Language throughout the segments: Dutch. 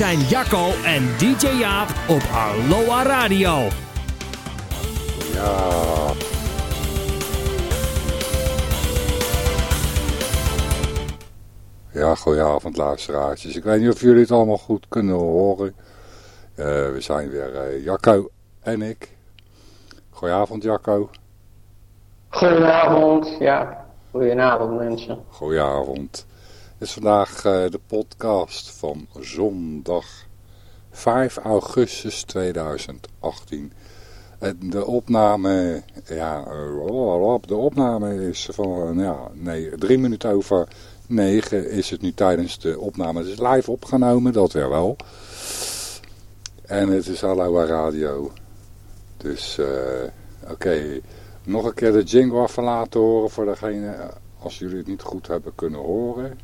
Zijn Jacco en DJ Jaap op Aloha Radio. Ja. Ja, goedenavond luisteraartjes. Ik weet niet of jullie het allemaal goed kunnen horen. Uh, we zijn weer uh, Jacco en ik. Goedenavond Jacco. Goedenavond, ja. Goedenavond mensen. Goedenavond. Het is vandaag uh, de podcast van zondag 5 augustus 2018. En de opname, ja, de opname is van, ja, nee, drie minuten over 9 is het nu tijdens de opname. Het is live opgenomen, dat wel. En het is Aloha Radio. Dus, oké. Nog een keer de jingle laten horen voor degene, als jullie het niet goed hebben kunnen horen.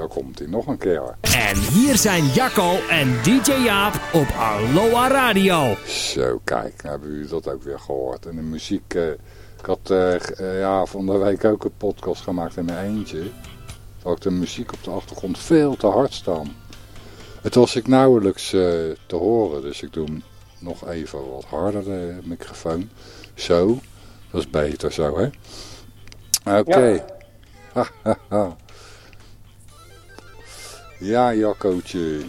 Dan komt hij nog een keer. En hier zijn Jacco en DJ Jaap op Aloha Radio. Zo, kijk, hebben jullie dat ook weer gehoord. En de muziek, uh, ik had uh, ja, van de week ook een podcast gemaakt in mijn eentje. Had de muziek op de achtergrond veel te hard staan. Het was ik nauwelijks uh, te horen, dus ik doe hem nog even wat harder, de microfoon. Zo, dat is beter zo, hè? Oké. Okay. Ja, Jaccootje.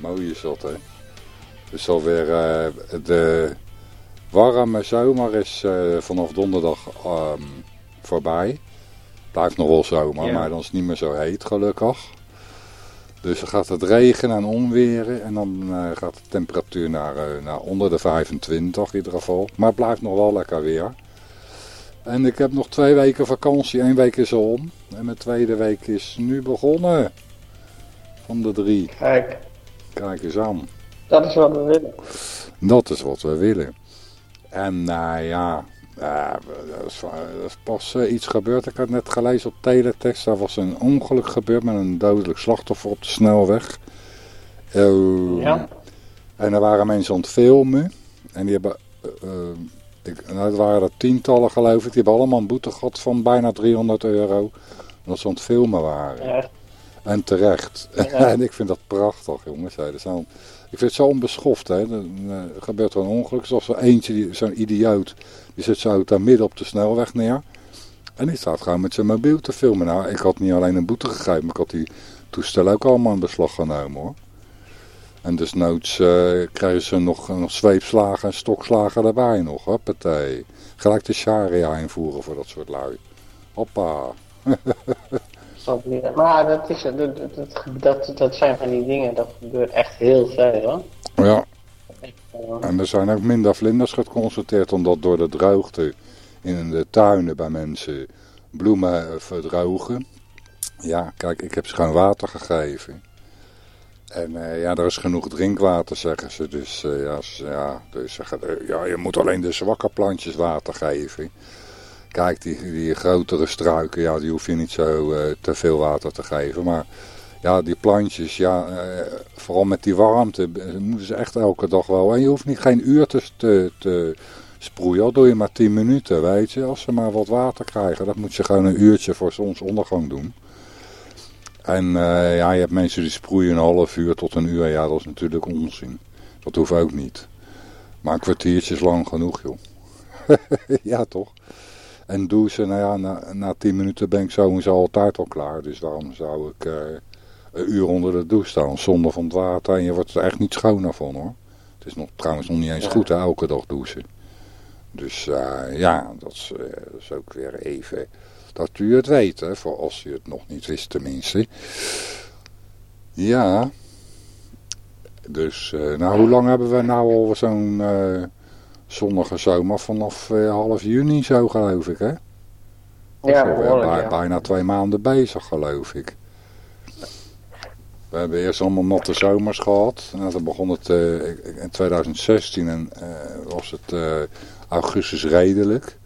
Mooi is dat, hè. Dus alweer uh, de warme zomer is uh, vanaf donderdag um, voorbij. Blijft nog wel zomer, ja. maar dan is het niet meer zo heet, gelukkig. Dus dan gaat het regenen en onweren en dan uh, gaat de temperatuur naar, naar onder de 25 in ieder geval. Maar het blijft nog wel lekker weer. En ik heb nog twee weken vakantie, één week is al om. En mijn tweede week is nu begonnen van de drie. Kijk. Kijk eens aan. Dat is wat we willen. Dat is wat we willen. En nou uh, ja, uh, dat, is, pas uh, iets gebeurd. Ik had net gelezen op teletext. Daar was een ongeluk gebeurd met een dodelijk slachtoffer op de snelweg. ja. En er waren mensen aan het filmen. En die hebben... Ik, nou, het waren er tientallen geloof ik. Die hebben allemaal een boete gehad van bijna 300 euro. Omdat ze aan het filmen waren. Ja. En terecht. Ja. en ik vind dat prachtig, jongens. Zo, ik vind het zo onbeschoft, hè. Dan uh, gebeurt er een ongeluk. Zoals er eentje, zo'n idioot, die zet zijn auto midden op de snelweg neer. En die staat gewoon met zijn mobiel te filmen. Nou, ik had niet alleen een boete gegeven, maar ik had die toestellen ook allemaal in beslag genomen, hoor. En desnoods uh, krijgen ze nog, nog zweepslagen en stokslagen erbij nog, hoppatee. Gelijk de sharia invoeren voor dat soort lui. Hoppa. Maar dat, is, dat, dat, dat zijn van die dingen, dat gebeurt echt heel veel hoor. Ja. En er zijn ook minder vlinders geconstateerd omdat door de droogte in de tuinen bij mensen bloemen verdrogen. Ja, kijk, ik heb schoon water gegeven. En uh, ja, er is genoeg drinkwater, zeggen ze. Dus, uh, ja, ja, dus zeggen, uh, ja, je moet alleen de zwakke plantjes water geven. Kijk, die, die grotere struiken, ja, die hoef je niet zo uh, te veel water te geven. Maar ja, die plantjes, ja, uh, vooral met die warmte, moeten ze echt elke dag wel. En je hoeft niet geen uur te, te, sproeien, al doe je maar 10 minuten, weet je. Als ze maar wat water krijgen, dat moet je gewoon een uurtje voor zonsondergang doen. En ja, je hebt mensen die sproeien een half uur tot een uur. Ja, dat is natuurlijk onzin. Dat hoeft ook niet. Maar een kwartiertje is lang genoeg, joh. ja, toch? En douchen, nou ja, na, na tien minuten ben ik sowieso altijd al klaar. Dus waarom zou ik uh, een uur onder de douche staan zonder van het water. En je wordt er echt niet schoner van hoor. Het is nog, trouwens nog niet eens goed hè, elke dag douchen. Dus uh, ja, dat is, uh, dat is ook weer even dat u het weet. Hè, voor als u het nog niet wist tenminste. Ja. Dus, nou hoe lang hebben we nou al zo'n zonnige zomer vanaf uh, half juni zo geloof ik hè? Ja, behoorlijk, bij, ja. Bijna twee maanden bezig geloof ik. We hebben eerst allemaal natte zomers gehad. Nou, dan begon het uh, in 2016 en uh, was het augustus redelijk.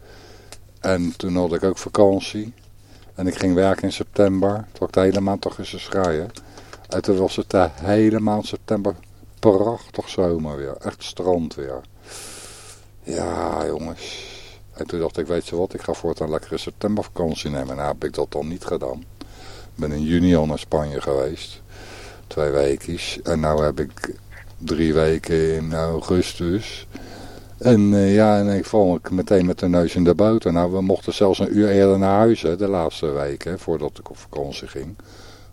En toen had ik ook vakantie. En ik ging werken in september. Toen ik de hele maand toch eens schrijven. En toen was het de hele maand september prachtig zomer weer. Echt strand weer. Ja, jongens. En toen dacht ik, weet je wat, ik ga voortaan lekker een septembervakantie nemen. Nou heb ik dat dan niet gedaan. Ik ben in juni al naar Spanje geweest. Twee weekjes. En nou heb ik drie weken in augustus. En uh, ja, en ik val meteen met de neus in de boter. Nou, we mochten zelfs een uur eerder naar huis, de laatste weken, voordat ik op vakantie ging.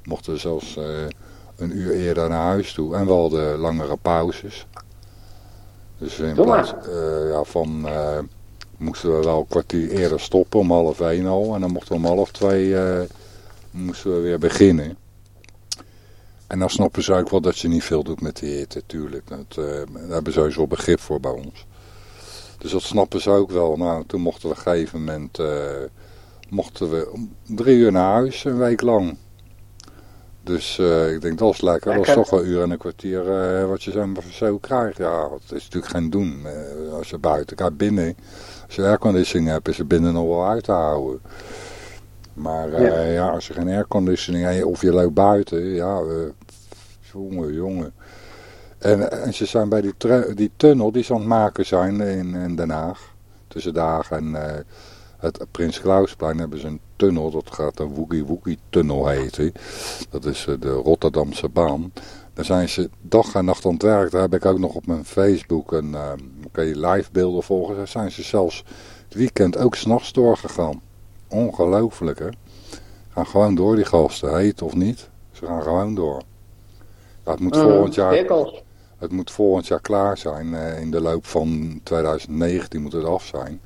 Mochten zelfs uh, een uur eerder naar huis toe. En wel de langere pauzes. Dus in plaats uh, ja, van, moesten we wel een kwartier eerder stoppen, om half één al. En dan mochten we om half twee, moesten we weer beginnen. En dan snappen ze ook wel dat je niet veel doet met de hitte, tuurlijk. Dat, daar hebben ze sowieso begrip voor bij ons. Dus dat snappen ze ook wel. Nou, toen mochten we op een gegeven moment mochten we drie uur naar huis, een week lang. Dus uh, ik denk, dat is lekker. Dat is toch wel een uur en een kwartier uh, wat je zo, zo krijgt. Ja, dat is natuurlijk geen doen. als je buiten gaat binnen, als je airconditioning hebt, is het binnen nog wel uit te houden. Maar ja. ja. als je geen airconditioning hebt of je loopt buiten, ja, jongen, jongen. En, en ze zijn bij die, die tunnel die ze aan het maken zijn in, in Den Haag. Tussen Daag en het Prins Klausplein hebben ze een tunnel. Dat gaat een Woogie Woogie tunnel heten. Dat is uh, de Rotterdamse baan. Daar zijn ze dag en nacht aan het werk. Daar heb ik ook nog op mijn Facebook een uh, kan je live beelden volgen. Daar zijn ze zelfs het weekend ook s'nachts doorgegaan. Ongelooflijk hè. Gaan gewoon door die gasten, heet of niet. Ze gaan gewoon door. Ja, het moet volgend jaar... Het moet volgend jaar klaar zijn. Uh, in de loop van 2019 moet het af zijn.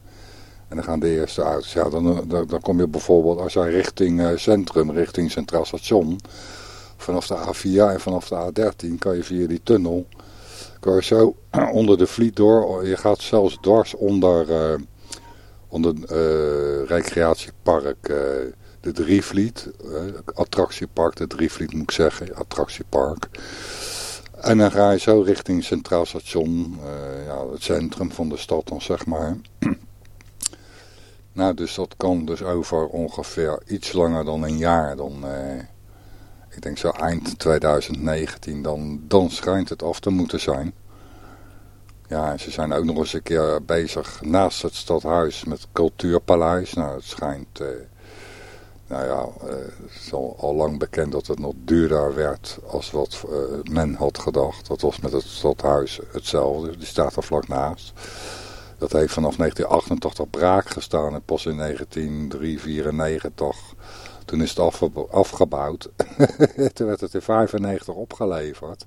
En dan gaan de eerste auto's. Ja, dan, dan, dan kom je bijvoorbeeld als jij richting uh, centrum, richting Centraal Station. Vanaf de A4 en vanaf de A13 kan je via die tunnel. Kan je zo onder de vliet door. Je gaat zelfs dwars onder, uh, onder recreatiepark de Drievliet. attractiepark, de Drievliet moet ik zeggen. Attractiepark. En dan ga je zo richting Centraal Station, ja, het centrum van de stad dan zeg maar. nou, dus dat kan dus over ongeveer iets langer dan een jaar. Dan, uh, ik denk zo eind 2019, dan, dan schijnt het af te moeten zijn. Ja, ze zijn ook nog eens een keer bezig naast het stadhuis met cultuurpaleis. Nou, het schijnt... Uh, nou ja, eh, het is al, lang bekend dat het nog duurder werd als wat men had gedacht. Dat was met het stadhuis hetzelfde, die staat er vlak naast. Dat heeft vanaf 1988 braak gestaan en pas in 1994, toen is het afgebouwd. toen werd het in 95 opgeleverd.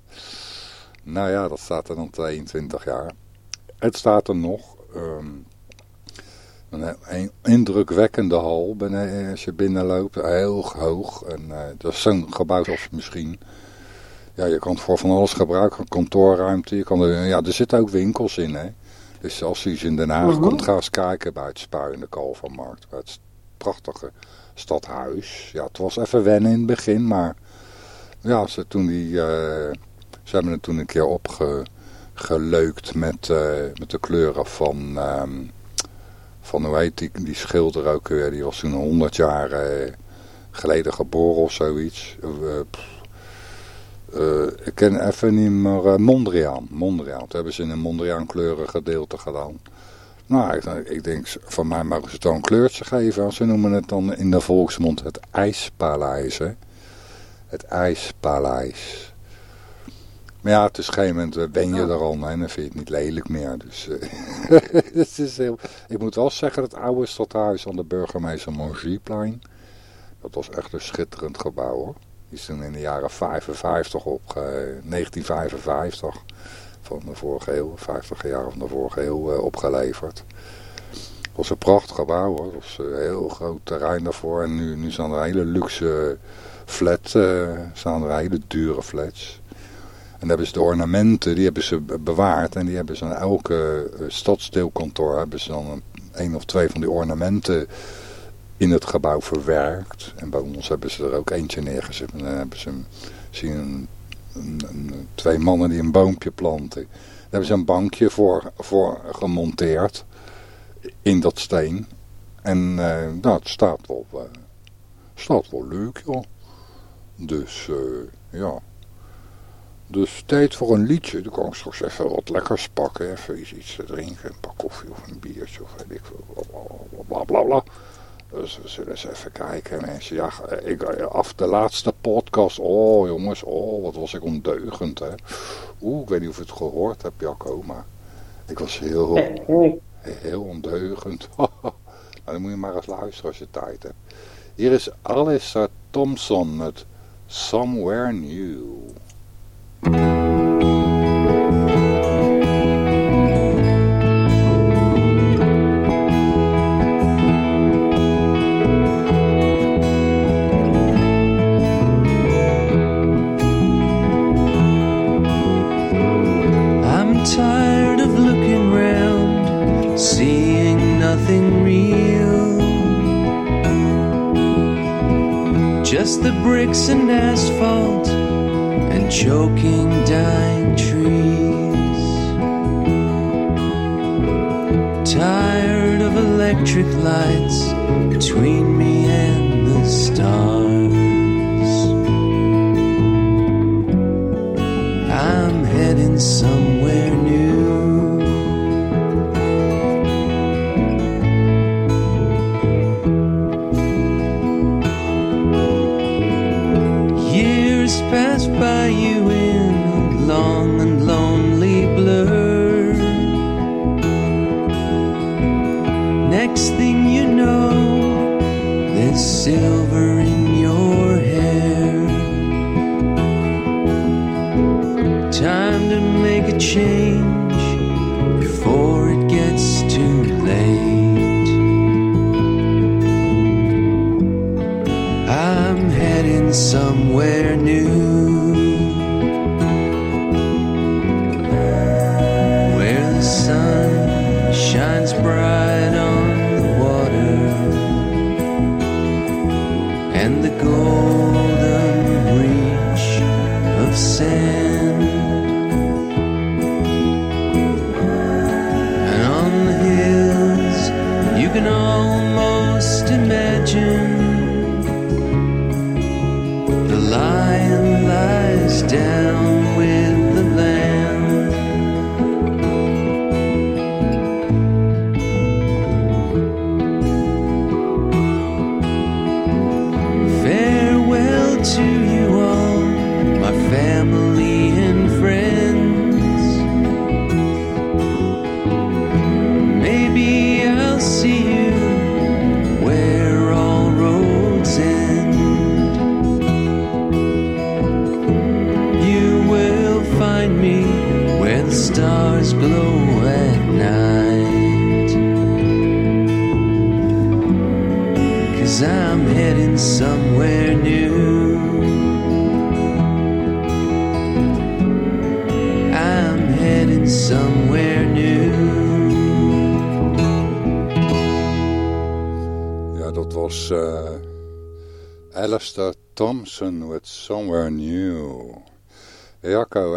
Nou ja, dat staat er dan 22 jaar. Het staat er nog. Um, een indrukwekkende hal als je binnenloopt. Heel hoog. En uh, dat is zo'n gebouw of misschien... Ja, je kan het voor van alles gebruiken. Kantoorruimte. Je kan er, ja, er zitten ook winkels in. Hè. Dus als je eens in Den Haag komt, ga eens kijken bij het Spui in de Kalvermarkt. Bij het prachtige stadhuis. Ja, het was even wennen in het begin. Maar ja, ze, toen die, uh, ze hebben het toen een keer opgeleukt met, uh, met de kleuren van... Um, van hoe heet die, die schilder ook weer, die was toen 100 jaar eh, geleden geboren of zoiets. Uh, ik ken even niet meer Mondriaan. Mondriaan. Toen hebben ze in een Mondriaan kleuren gedeelte gedaan. Nou, ik, ik, denk, van mij mogen ze het dan een kleurtje geven. Ze noemen het dan in de volksmond het ijspaleis. Hè? Het ijspaleis. Maar ja, het is een gegeven moment ben je er al en dan vind je het niet lelijk meer. Dus uh, het is heel... ik moet wel zeggen, het oude stadhuis aan de burgemeester Mongieplein, dat was echt een schitterend gebouw hoor. Is in de jaren 55 op, uh, 1955 van de vorige eeuw, 50 jaar van de vorige eeuw uh, opgeleverd. Het was een prachtig gebouw hoor, het was een heel groot terrein daarvoor en nu, nu staan er hele luxe flats, uh, staan er hele dure flats. En hebben ze de ornamenten, die hebben ze bewaard. En die hebben ze aan elke stadsdeelkantoor hebben ze dan een, een, of twee van die ornamenten in het gebouw verwerkt. En bij ons hebben ze er ook eentje neergezet. En dan hebben ze zien twee mannen die een boompje planten. Daar hebben ze een bankje voor, voor gemonteerd in dat steen. En uh, het staat wel, uh, staat wel leuk, joh. Dus, uh, ja... Dus tijd voor een liedje. Dan kan ik straks even wat lekkers pakken. Even iets, te drinken. Een pak koffie of een biertje of weet ik veel. Bla bla. bla. Dus we zullen eens even kijken mensen. Ja, ik, af de laatste podcast. Oh jongens, oh wat was ik ondeugend hè. Oeh, ik weet niet of je het gehoord hebt Jacco, maar ik was heel, heel ondeugend. nou, dan moet je maar eens luisteren als je tijd hebt. Hier is Alice Thompson met Somewhere New.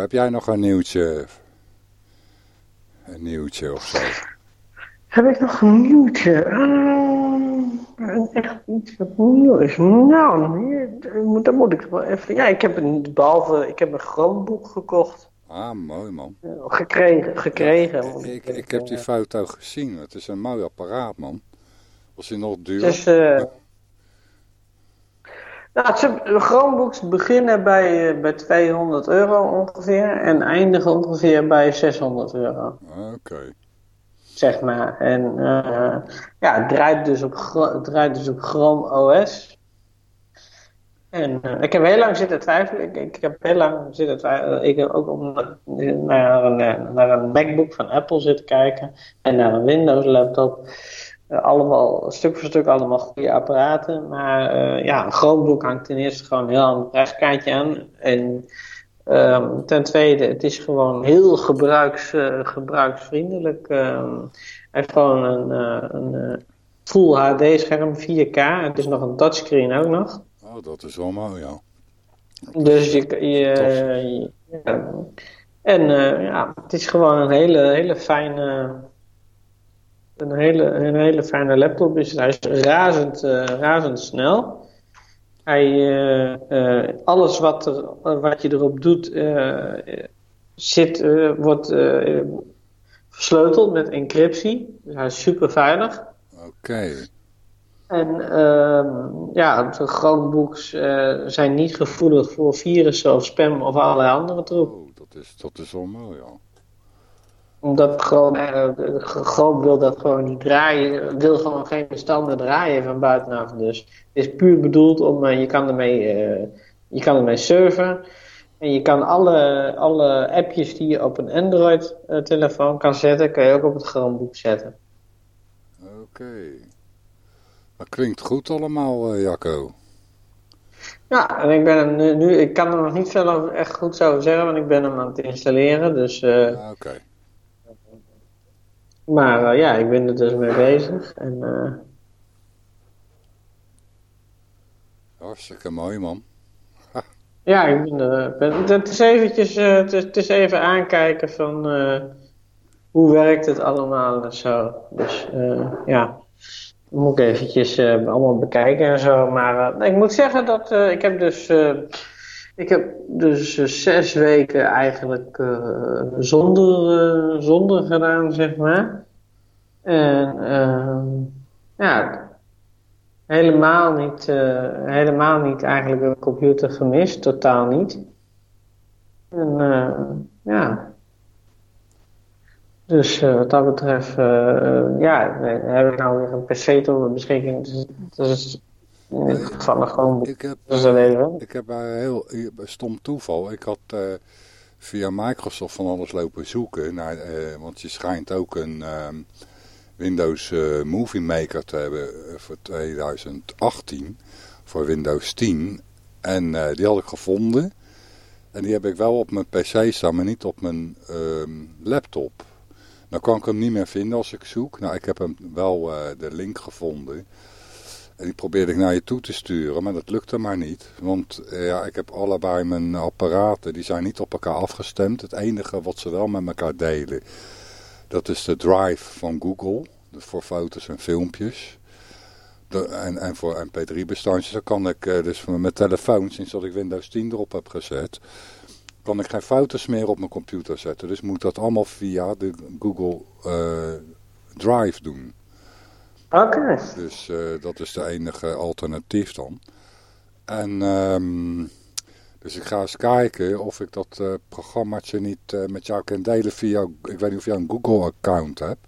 Heb jij nog een nieuwtje? Een nieuwtje of zo? Heb ik nog een nieuwtje? Uh, echt iets wat nieuw is. Nou, dan moet ik wel even... Ja, ik heb een, behalve, ik heb een Chromebook gekocht. Ah, mooi man. gekregen, gekregen. ik, ik, ik, heb die foto gezien. Het is een mooi apparaat, man. Was hij nog duur? Dus, uh, nou, de Chromebooks beginnen bij, eh, bij 200 euro ongeveer en eindigen ongeveer bij 600 euro. Oké. Zeg maar. En uh, ja, het draait dus op, het draait dus op Chrome OS. En uh, ik heb heel lang zitten twijfelen. Ik, ik, heb heel lang zitten twijfelen. Ik heb ook om, naar, een, naar een MacBook van Apple zitten kijken. En naar een Windows laptop. Uh, allemaal, stuk voor stuk allemaal goede apparaten. Maar uh, ja, een Chromebook hangt ten eerste gewoon heel aan prijskaartje aan. En um, ten tweede, het is gewoon heel gebruiks, uh, gebruiksvriendelijk. Um, hij heeft gewoon een, een Full HD scherm, 4K. Het is nog een touchscreen ook nog. Oh, dat is wel mooi, ja. Dus je, je, ja, en ja, het is gewoon een hele, hele fijne een hele, een hele fijne laptop is. Hij is razend, uh, razend snel. Hij, uh, uh, alles wat, er, wat je erop doet, zit, wordt versleuteld met encryptie. Dus hij is super veilig. Oké. En ehm, ja, de Chromebooks eh, zijn niet gevoelig voor virussen of spam of allerlei andere troep. Oh, dat is, dat is wel mooi, ja. Omdat Chrome, eh, Chrome wil dat gewoon niet draaien, wil gewoon geen bestanden draaien van buitenaf. Dus het is puur bedoeld om, eh, je kan ermee, eh, je kan ermee surfen. En je kan alle, alle appjes die je op een Android-telefoon kan zetten, kan je ook op het Chromebook zetten. Oké. Dat klinkt goed allemaal, Jacco. Ja, en ik ben hem nu, nu- ik kan er nog niet veel over, echt goed over zeggen, want ik ben hem aan het installeren. Dus, Oké. Maar eh, ja, ik ben er dus mee bezig. En eh, Hartstikke mooi, man. ja, ik ben er. Ben, het, is eventjes, eh, het, is, het is even aankijken van eh, hoe werkt het allemaal en zo. Dus eh, ja, dat moet ik eventjes eh, allemaal bekijken en zo. Maar eh, ik moet zeggen dat eh, ik heb dus. Ik heb dus eh, zes weken eigenlijk eh, zonder, eh, zonder gedaan, zeg maar. En ehm, ja, helemaal niet, helemaal niet eigenlijk een computer gemist, totaal niet. En ja. Dus wat dat betreft, ja, heb ik nou weer een PC tot mijn beschikking. Dus, dus geval gewoon Ik heb, ik heb bij heel stom toeval. Ik had eh, via Microsoft van alles lopen zoeken. Naar, eh, want je schijnt ook een ehm, Windows eh, Movie Maker te hebben eh, voor 2018. Voor Windows 10. En eh, die had ik gevonden. En die heb ik wel op mijn PC staan, maar niet op mijn ehm, laptop. Dan kan ik hem niet meer vinden als ik zoek. Nou, ik heb hem wel eh, de link gevonden. En die probeerde ik naar je toe te sturen, maar dat lukte maar niet. Want eh, ja, ik heb allebei mijn apparaten, die zijn niet op elkaar afgestemd. Het enige wat ze wel met elkaar delen, dat is de drive van Google. Dus voor foto's en filmpjes. En, en voor mp3-bestandjes, dan kan ik eh, dus van mijn telefoon, sinds dat ik Windows 10 erop heb gezet, kan ik geen foto's meer op mijn computer zetten. Dus moet dat allemaal via de Google eh, Drive doen. Oké. Dus eh, dat is de enige alternatief dan. En ehm, dus ik ga eens kijken of ik dat eh programmaatje niet eh, met jou kan delen via, ik weet niet of jij een Google account hebt.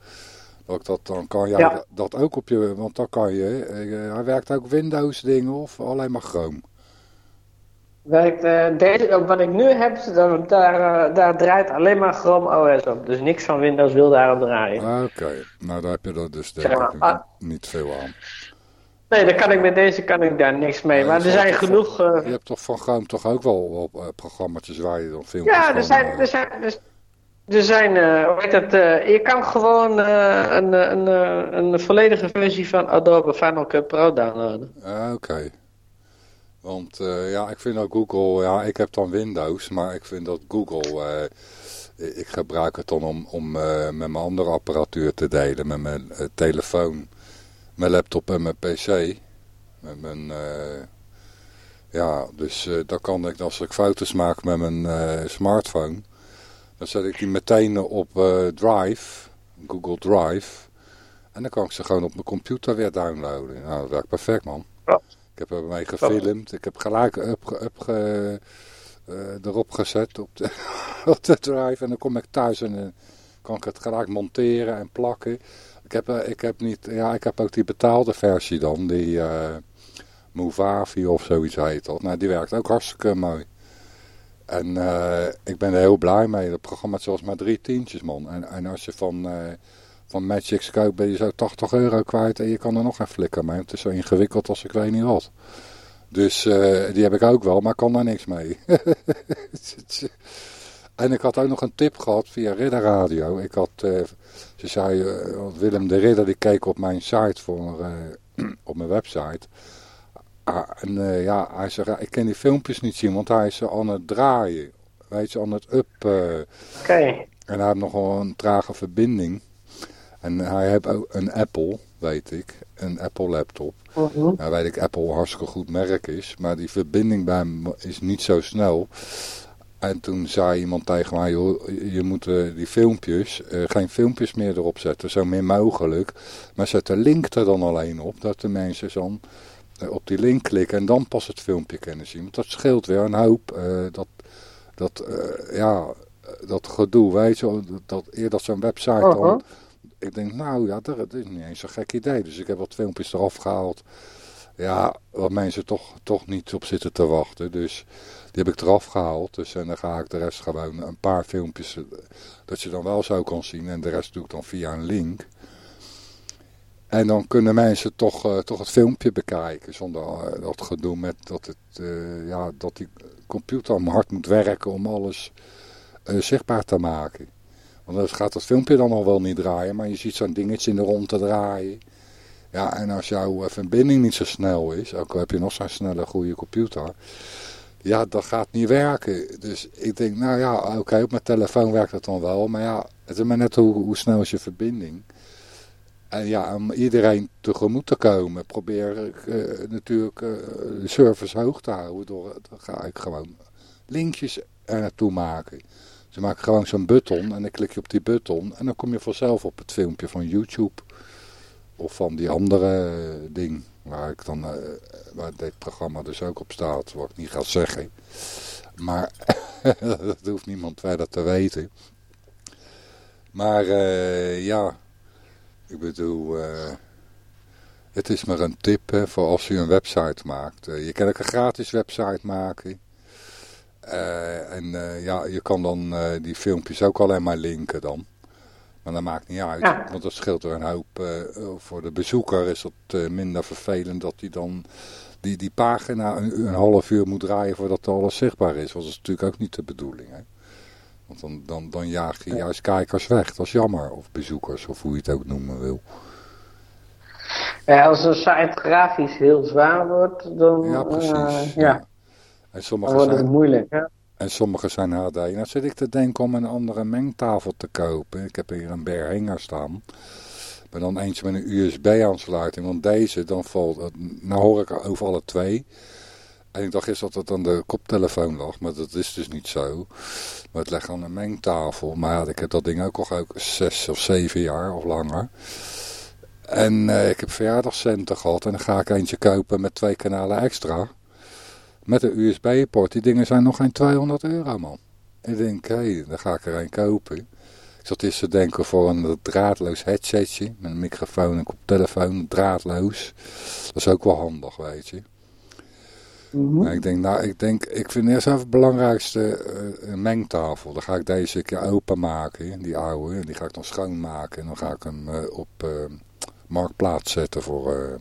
Dat ik dat dan kan jij Ja. dat ook op je, want dan kan je, hij werkt ook Windows dingen of alleen maar Chrome. Werkt, eh, deze, wat ik nu heb, daar, daar, eh, daar draait alleen maar Chrome OS op. Dus niks van Windows wil daarop draaien. Ah, Oké, nou daar heb je er dus denk ik ah. niet veel aan. Nee, dan kan ik met deze kan ik daar niks mee. Nee, Maar er zijn genoeg. eh, Je hebt toch van Chrome toch ook wel op eh, programmaatjes waar je dan filmpjes ja, er zijn. eh, Er zijn, er, er zijn eh, hoe heet dat? eh, je kan gewoon eh, een, eh, een, eh, een volledige versie van Adobe Final Cut Pro downloaden. Ah, Oké. Want eh, ja, ik vind dat Google, ja, ik heb dan Windows, maar ik vind dat Google, eh, ik gebruik het dan om, om eh, met mijn andere apparatuur te delen, met mijn telefoon, mijn laptop en mijn pc. Met mijn, ja, dus dan kan ik, als ik foto's maak met mijn smartphone, dan zet ik die meteen op Drive, Google Drive. En dan kan ik ze gewoon op mijn computer weer downloaden. Nou, dat werkt perfect, man. Ja. Ik heb ermee gefilmd. Ik heb gelijk up, up, ge- eh, erop gezet op de, op de drive. En dan kom ik thuis en kan ik het gelijk monteren en plakken. Ik heb, eh, ik heb, niet, ja, ik heb ook die betaalde versie dan. Die eh Movavi of zoiets heet dat. Nou, die werkt ook hartstikke mooi. En ik ben er heel blij mee. Dat programma is zelfs maar drie tientjes, man. En, en als je van, van Magix koopt, ben je zo 80 euro kwijt. En je kan er nog geen flikker mee. Het is zo ingewikkeld als ik weet niet wat. Dus eh, die heb ik ook wel, maar kan daar niks mee. en ik had ook nog een tip gehad via Ridder Radio. Ik had, eh, ze zei, eh, Willem de Ridder die keek op mijn site, voor, op mijn website. Ah, en ja, hij zei, ik kan die filmpjes niet zien, want hij is aan het draaien. Weet je, aan het up. Oké. en hij heeft nogal een trage verbinding. En hij heeft ook een Apple, weet ik. Een Apple laptop. Mhm. Nou weet ik, Apple een hartstikke goed merk is. Maar die verbinding bij hem is niet zo snel. En toen zei iemand tegen mij, joh, je moet eh, die filmpjes, eh, geen filmpjes meer erop zetten, zo min mogelijk. Maar zet de link er dan alleen op, dat de mensen dan eh, op die link klikken en dan pas het filmpje kunnen zien. Want dat scheelt weer een hoop, dat, dat, ja, dat gedoe, weet je, dat, eer dat zo'n website dan... Ik denk, nou ja, dat, is niet eens een gek idee. Dus ik heb wat filmpjes eraf gehaald. Ja, waar mensen toch, toch niet op zitten te wachten. Dus die heb ik eraf gehaald. Dus en dan ga ik de rest gewoon een paar filmpjes eh, dat je dan wel zo kan zien. En de rest doe ik dan via een link. En dan kunnen mensen toch, eh, toch het filmpje bekijken. Zonder eh, dat gedoe met dat, het, ja, dat die computer om hard moet werken om alles zichtbaar te maken. Want gaat het filmpje dan al wel niet draaien. Maar je ziet zo'n dingetje in de rond te draaien. Ja, en als jouw eh, verbinding niet zo snel is, ook al heb je nog zo'n snelle goede computer, ja, dat gaat niet werken. Dus ik denk, nou ja, oké, op mijn telefoon werkt het dan wel, maar ja, het is maar net hoe, snel is je verbinding. En ja, om iedereen tegemoet te komen, probeer ik eh, natuurlijk eh, de service hoog te houden. Door, dan ga ik gewoon linkjes er naartoe maken. Ze maken gewoon zo'n button en dan klik je op die button en dan kom je vanzelf op het filmpje van YouTube. Of van die andere eh, ding waar ik dan, eh, waar dit programma dus ook op staat, wat ik niet ga zeggen. Maar dat hoeft niemand verder te weten. Maar eh, ja, ik bedoel, het is maar een tip hè, voor als je een website maakt. Je kan ook een gratis website maken. Eh, en eh, ja, je kan dan eh, die filmpjes ook alleen maar linken dan. Maar dat maakt niet uit, Ja. want dat scheelt er een hoop. voor de bezoeker is dat minder vervelend dat hij dan die, die pagina een, een half uur moet draaien voordat alles zichtbaar is. Want dat is natuurlijk ook niet de bedoeling. Hè? Want dan, dan, dan jaag je juist kijkers weg. Dat is jammer. Of bezoekers, of hoe je het ook noemen wil. Ja, als een site grafisch heel zwaar wordt, dan, Ja, precies. ja, En dan sommige wordt het zijn, moeilijk. Hè? en sommige zijn HD. Nou zit ik te denken om een andere mengtafel te kopen. Ik heb hier een Behringer staan. Maar dan eentje met een USB-aansluiting. Want deze, dan valt... Nou hoor ik over alle twee. En ik dacht eerst dat het aan de koptelefoon lag. Maar dat is dus niet zo. Maar het ligt aan een mengtafel. Maar ja, ik heb dat ding ook al ook zes of zeven jaar of langer. En eh, ik heb verjaardagscenten gehad. En dan ga ik eentje kopen met twee kanalen extra. Met een USB-poort. Die dingen zijn nog geen 200 euro, man. Ik denk, hé, dan ga ik er een kopen. Ik zat eerst te denken voor een draadloos headsetje. Met een microfoon en koptelefoon, draadloos. Dat is ook wel handig, weet je. Mhm. Maar ik denk, nou, ik denk, ik vind eerst even het belangrijkste eh, een mengtafel. Dan ga ik deze keer openmaken, die oude. En die ga ik dan schoonmaken. En dan ga ik hem eh, op eh, marktplaats zetten voor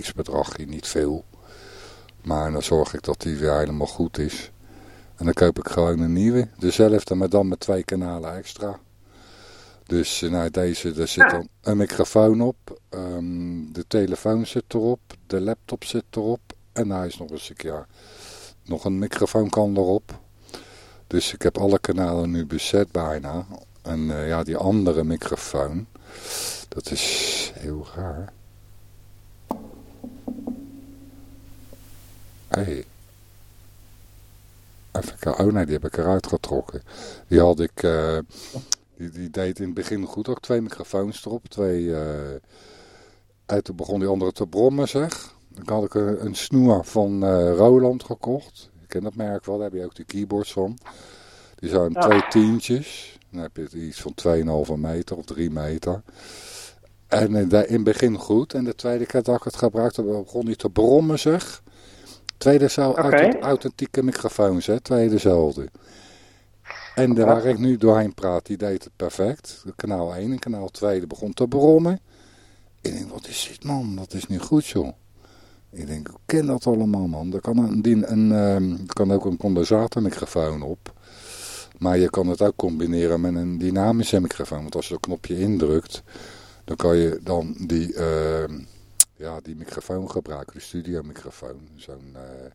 x bedragje, niet veel. Maar dan zorg ik dat die weer helemaal goed is. En dan koop ik gewoon een nieuwe. Dezelfde, maar dan met twee kanalen extra. Dus eh, nou, deze, daar zit dan een microfoon op. ehm, de telefoon zit erop. De laptop zit erop. En hij is nog eens een keer. Nog een microfoon kan erop. Dus ik heb alle kanalen nu bezet bijna. En eh, ja, die andere microfoon. Dat is heel raar. Hey. Even kijken. Oh nee, die heb ik eruit getrokken. Die had ik... eh, die, die deed in het begin goed ook twee microfoons erop. Twee... eh, en toen begon die andere te brommen zeg. Dan had ik een, een snoer van eh, Roland gekocht. Je kent dat merk wel, daar heb je ook de keyboards van. Die zijn Ja. twee tientjes. Dan heb je iets van 2,5 meter of 3 meter. En in, de, in het begin goed. En de tweede keer dat ik het gebruikte, begon hij te brommen zeg. Tweede zo Oké. authent- authentieke microfoons, hè? Twee dezelfde. En daar waar ik nu doorheen praat, die deed het perfect. Kanaal 1 en kanaal 2 die begon te brommen. Ik denk, wat is dit man? Dat is niet goed joh. Ik denk, hoe ken dat allemaal man? Er kan, een, een, ehm, kan ook een condensatormicrofoon op. Maar je kan het ook combineren met een dynamische microfoon. Want als je dat knopje indrukt, dan kan je dan die, ehm, ja, die microfoon gebruiken. De studiomicrofoon. Zo'n, eh,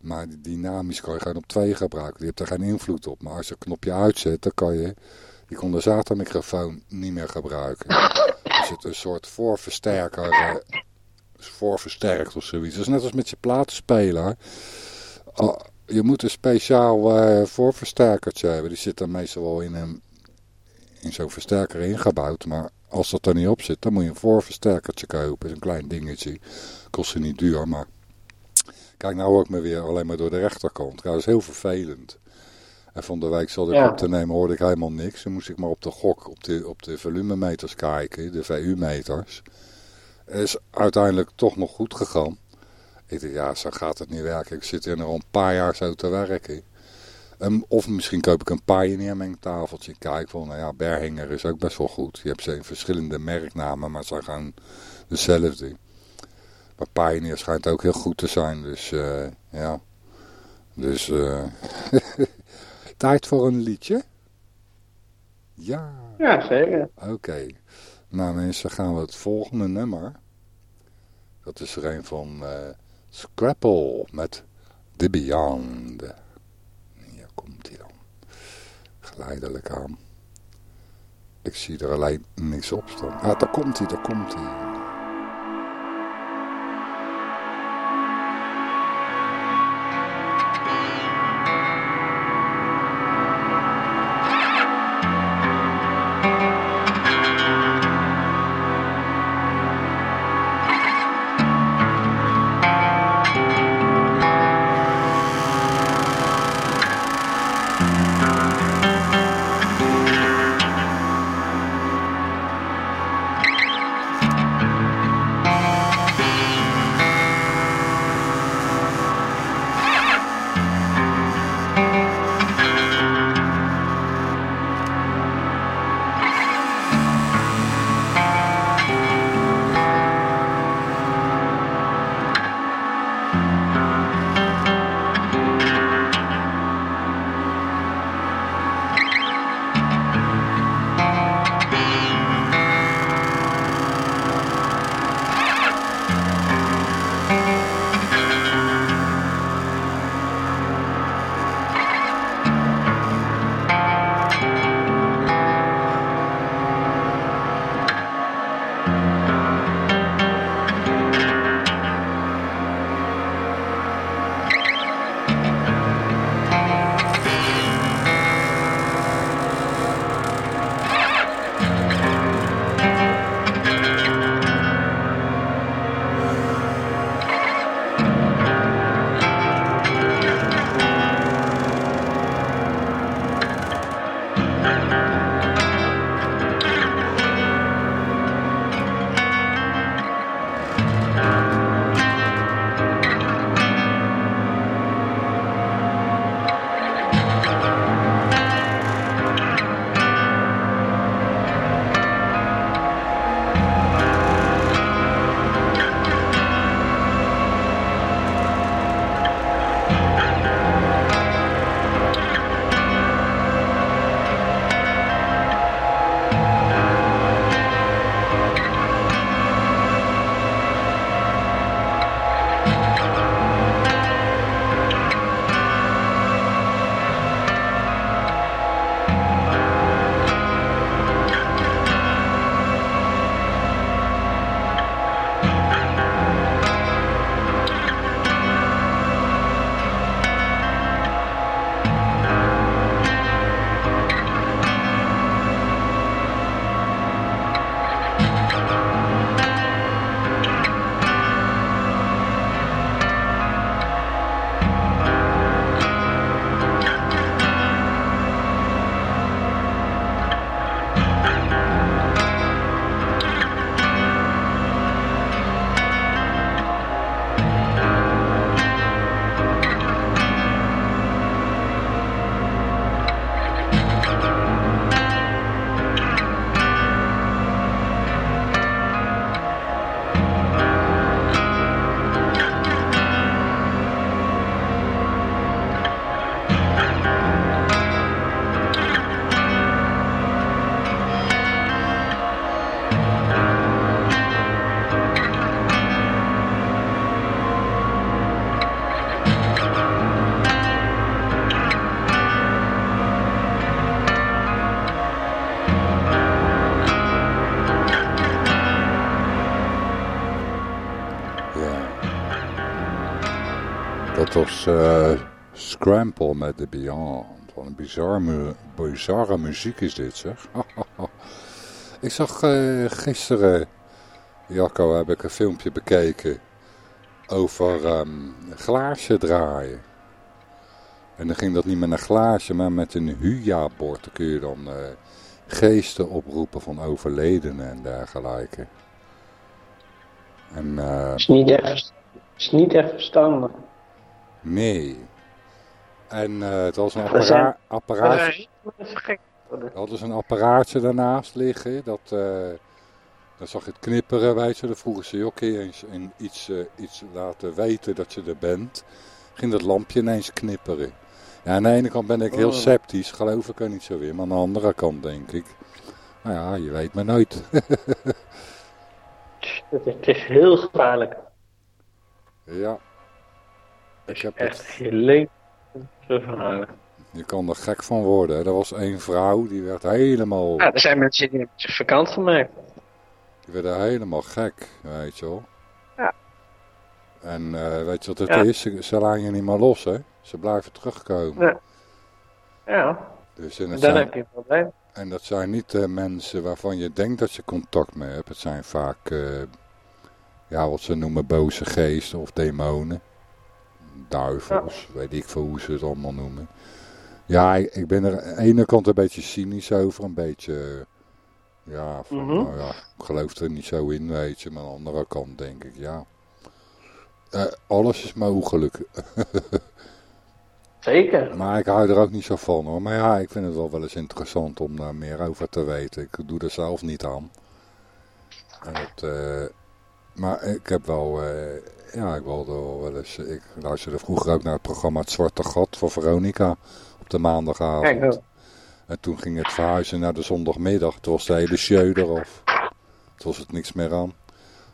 maar dynamisch kan je gewoon op twee gebruiken. Die hebt er geen invloed op. Maar als je het knopje uitzet, dan kan je die condensatormicrofoon niet meer gebruiken. Is het een soort voorversterker, eh, voorversterkt of zoiets. Dat is net als met je platenspeler. A- je moet een speciaal uh, voorversterkertje hebben. Die zit dan meestal wel in, een, in zo'n versterker ingebouwd. Maar als dat er niet op zit, dan moet je een voorversterkertje kopen. Dat is een klein dingetje. Kost je niet duur, maar... Kijk, nou hoor ik me weer alleen maar door de rechterkant. Ja, dat is heel vervelend. En van de week zat ik ja. op te nemen, hoorde ik helemaal niks. Dan moest ik maar op de gok, op de, op de volumemeters kijken, de VU-meters. Is uiteindelijk toch nog goed gegaan. Ik dacht, ja, zo gaat het niet werken. Ik zit hier al een paar jaar zo te werken. Um, of misschien koop ik een Pioneer mengtafeltje. Kijk, van, nou ja, Berhinger is ook best wel goed. Je hebt ze in verschillende merknamen, maar ze gaan dezelfde. Maar Pioneer schijnt ook heel goed te zijn, dus uh, ja. Dus, uh, tijd voor een liedje? Ja. Ja, zeker. Oké. Nou mensen, gaan we het volgende nummer. Dat is er een van uh, Scrapple met The Beyond. Hier komt hij dan. Geleidelijk aan. Ik zie er alleen niks op staan. Ah, daar komt hij, daar komt hij. Met The Beyond. Wat een bizarre, bizarre muziek is dit zeg. ik zag uh, gisteren, Jacco, heb ik een filmpje bekeken over um, glaasje draaien. En dan ging dat niet met een glaasje, maar met een huja-bord. Dan kun je dan uh, geesten oproepen van overledenen en dergelijke. En, uh, is, niet echt, is niet echt verstandig. Nee. En uh, het was een appara apparaatje. Dat is een apparaatje daarnaast liggen. Dat, uh, dan zag je het knipperen, weet je. Dan vroegen ze, oké, eens in iets, uh, iets laten weten dat je er bent. Ging dat lampje ineens knipperen. Ja, aan de ene kant ben ik heel oh. sceptisch, geloof ik er niet zo weer. Maar aan de andere kant denk ik, nou ja, je weet maar nooit. het is heel gevaarlijk. Ja. Ik heb echt het... Je kan er gek van worden. Er was één vrouw, die werd helemaal... Ja, er zijn mensen die hebben zich vakant gemaakt. Die werden helemaal gek, weet je wel. Ja. En uh, weet je wat het ja. is? Ze, ze laten je niet meer los, hè. Ze blijven terugkomen. Ja. ja. Dus en dan zijn, heb je een probleem. En dat zijn niet uh, mensen waarvan je denkt dat je contact mee hebt. Het zijn vaak, uh, ja, wat ze noemen boze geesten of demonen. Duivels, ja. weet ik veel hoe ze het allemaal noemen. Ja, ik, ik ben er aan de ene kant een beetje cynisch over, een beetje... Ja, van, mm -hmm. nou ja, ik geloof er niet zo in, weet je. Maar aan de andere kant denk ik, ja... Uh, alles is mogelijk. Zeker. Maar ik hou er ook niet zo van hoor. Maar ja, ik vind het wel wel eens interessant om daar meer over te weten. Ik doe er zelf niet aan. En het, uh, maar ik heb wel, uh, ja, ik wilde wel eens, ik luisterde vroeger ook naar het programma Het Zwarte Gat van Veronica op de maandagavond. Kijk, en toen ging het verhuizen naar de zondagmiddag. Toen was de hele show eraf. Toen was het niks meer aan.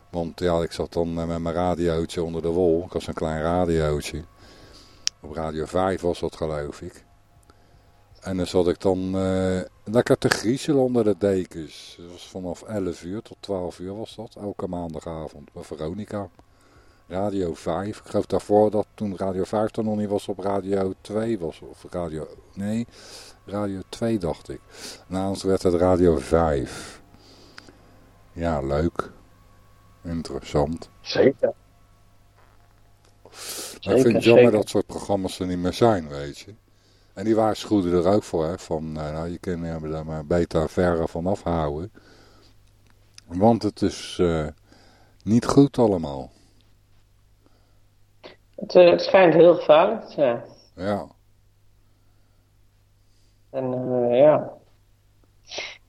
Want ja, ik zat dan met mijn radiootje onder de wol. Ik was een klein radiootje. Op Radio 5 was dat geloof ik. En dan zat ik dan uh, lekker te griezelen onder de dekens. Het was vanaf 11 uur tot 12 uur was dat. Elke maandagavond bij Veronica. Radio 5. Ik geloof daarvoor dat toen Radio 5 er nog niet was op Radio 2 was. Of Radio... Nee, Radio 2 dacht ik. Anders werd het Radio 5. Ja, leuk. Interessant. Zeker. Maar ik vind het jammer dat soort programma's er niet meer zijn, weet je. En die waarschuwden er ook voor, hè, van nou, je kunt er daar maar beter verre van afhouden. Want het is uh, niet goed allemaal. Het, uh, het, schijnt heel gevaarlijk te zijn. Ja. En uh, ja.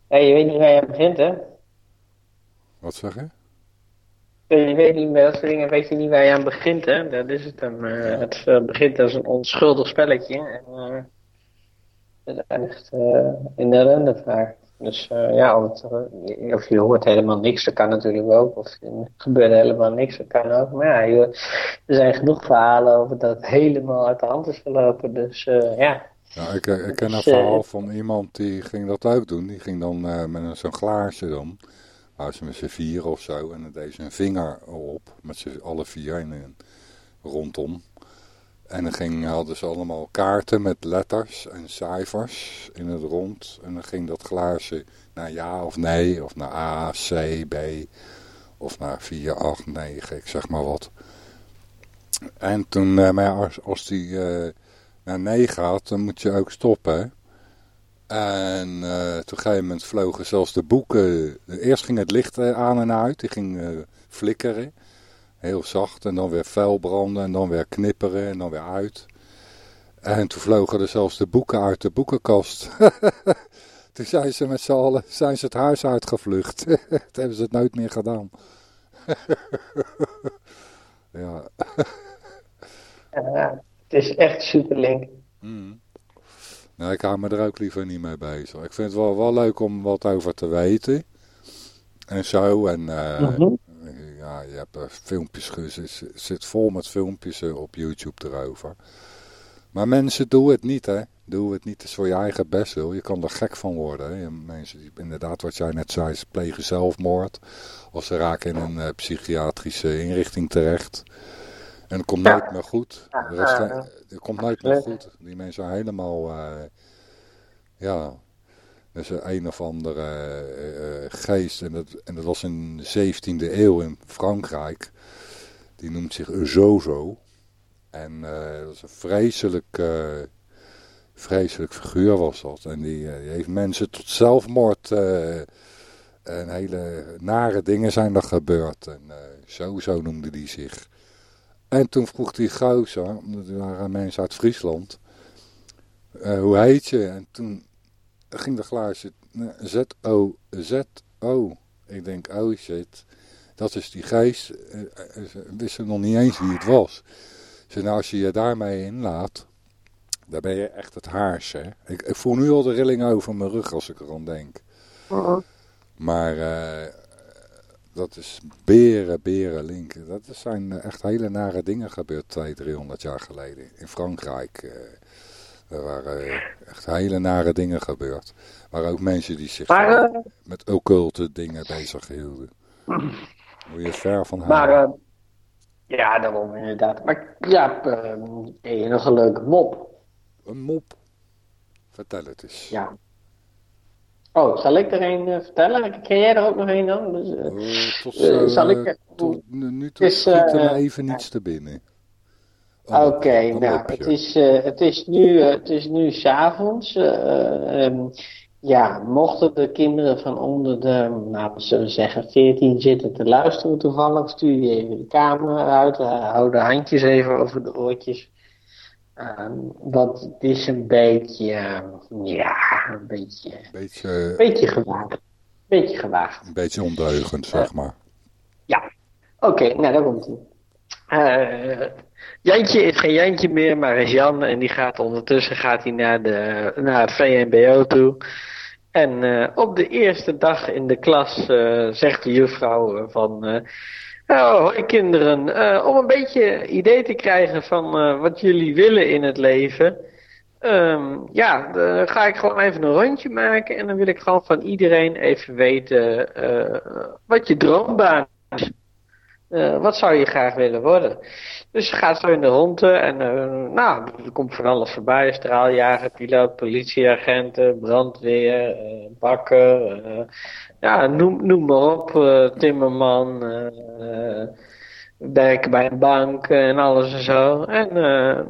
ja. Je weet niet waar je aan begint, hè? Wat zeg je? Je weet niet dat soort dingen, weet je niet waar je aan begint, hè? Dat is het dan. Uh, het uh, begint als een onschuldig spelletje en uh, het eindigt in de ellende Dus ja, of, of je hoort helemaal niks, dat kan natuurlijk ook. Of er gebeurt helemaal niks, dat kan ook. Maar ja, je, er zijn genoeg verhalen over dat het helemaal uit de hand is gelopen. Dus ja. Ja, ik, ik ken een verhaal van iemand die ging dat ook doen. Die ging dan met zo'n glaasje dan waren ze met z'n vier of zo. En dan deed ze een vinger op. Met z'n alle vier en rondom. En dan ging, hadden ze allemaal kaarten met letters en cijfers in het rond. En dan ging dat glaasje naar ja of nee. Of naar A, C, B. Of naar 4, 8, 9. Ik zeg maar wat. En toen, maar als, als die uh, naar nee gaat, dan moet je ook stoppen. En uh, op een gegeven moment vlogen zelfs de boeken. Eerst ging het licht eh, aan en uit. Die ging uh, flikkeren. Heel zacht. En dan weer fel branden. En dan weer knipperen. En dan weer uit. En toen vlogen er zelfs de boeken uit de boekenkast. toen zijn ze met z'n allen zijn ze het huis uitgevlucht. toen hebben ze het nooit meer gedaan. ja. ja. Het is echt super link. Mm. Nou, ik hou me er ook liever niet mee bezig. Ik vind het wel, wel leuk om wat over te weten. En zo. En uh, mm -hmm. ja, je hebt uh, filmpjes gezet. zit vol met filmpjes uh, op YouTube erover. Maar mensen, doe het niet hè. Doe het niet. Het is voor je eigen best wil. Je kan er gek van worden. Hè. Mensen die inderdaad wat jij net zei. Ze plegen zelfmoord. Of ze raken in een psychiatrische inrichting terecht. En het komt nooit meer goed. Ja. Het komt nooit meer goed. Die mensen zijn helemaal, eh, ja, dat is een, of andere eh, eh, geest. En dat, en dat was in de 17e eeuw in Frankrijk. Die noemt zich Zozo. En eh, dat is een vreselijk, eh, vreselijk figuur was dat. En die, eh, die heeft mensen tot zelfmoord... eh, en hele nare dingen zijn er gebeurd. En eh Zozo noemde die zich. En toen vroeg die gozer, er waren mensen uit Friesland, eh, hoe heet je? En toen ging de glaasje Z-O-Z-O. Ik denk, oh shit, dat is die geest. Eh, eh, Ze wisten nog niet eens wie het was. Ze nou, als je je daarmee inlaat, dan ben je echt het haars, hè. Ik, ik voel nu al de rilling over mijn rug als ik er aan denk. Maar eh, dat is beren, beren, linken. Dat zijn eh, echt hele nare dingen gebeurd 200, 300 jaar geleden. In Frankrijk. eh, er waren echt hele nare dingen gebeurd. Waren ook mensen die zich Maar, eh, met occulte dingen bezig hielden. Moet je ver van maar houden. eh, ja, daarom inderdaad. Maar ja, een leuke mop. Een mop. Vertel het eens. Ja. Oh, zal ik er een eh, vertellen? Ken jij er ook nog een dan? Dus, eh, Eh, tot eh, zal ik, tot, nu nu toe is, schiet er even niets te binnen. Mop, Oké, nou, het is, het is nu, het is nu s'avonds. ehm, ja, mochten de kinderen van onder de, nou, we zullen zeggen, 14 zitten te luisteren toevallig, stuur je even de kamer uit, hou de handjes even over de oortjes. Ehm, want het is een beetje, eh, ja, een beetje, Beetje, een beetje gewaagd. Beetje gewaagd. een beetje ondeugend, zeg maar. Oké, nou daar komt ie. Eh, Jantje is geen Jantje meer, maar is Jan. En die gaat ondertussen gaat hij naar, de, naar het VMBO toe. En eh, op de eerste dag in de klas eh, zegt de juffrouw eh, van... oh, hoi kinderen, eh, om een beetje idee te krijgen van eh, wat jullie willen in het leven... ehm, ja, dan ga ik gewoon even een rondje maken en dan wil ik gewoon van iedereen even weten eh, wat je droombaan is. Eh, wat zou je graag willen worden? Dus ze gaat zo in de ronde en eh, nou, er komt van alles voorbij. Straaljager, piloot, politieagenten, brandweer, eh, bakker. ja, noem, noem maar op. timmerman, werken bij een bank en alles en zo. En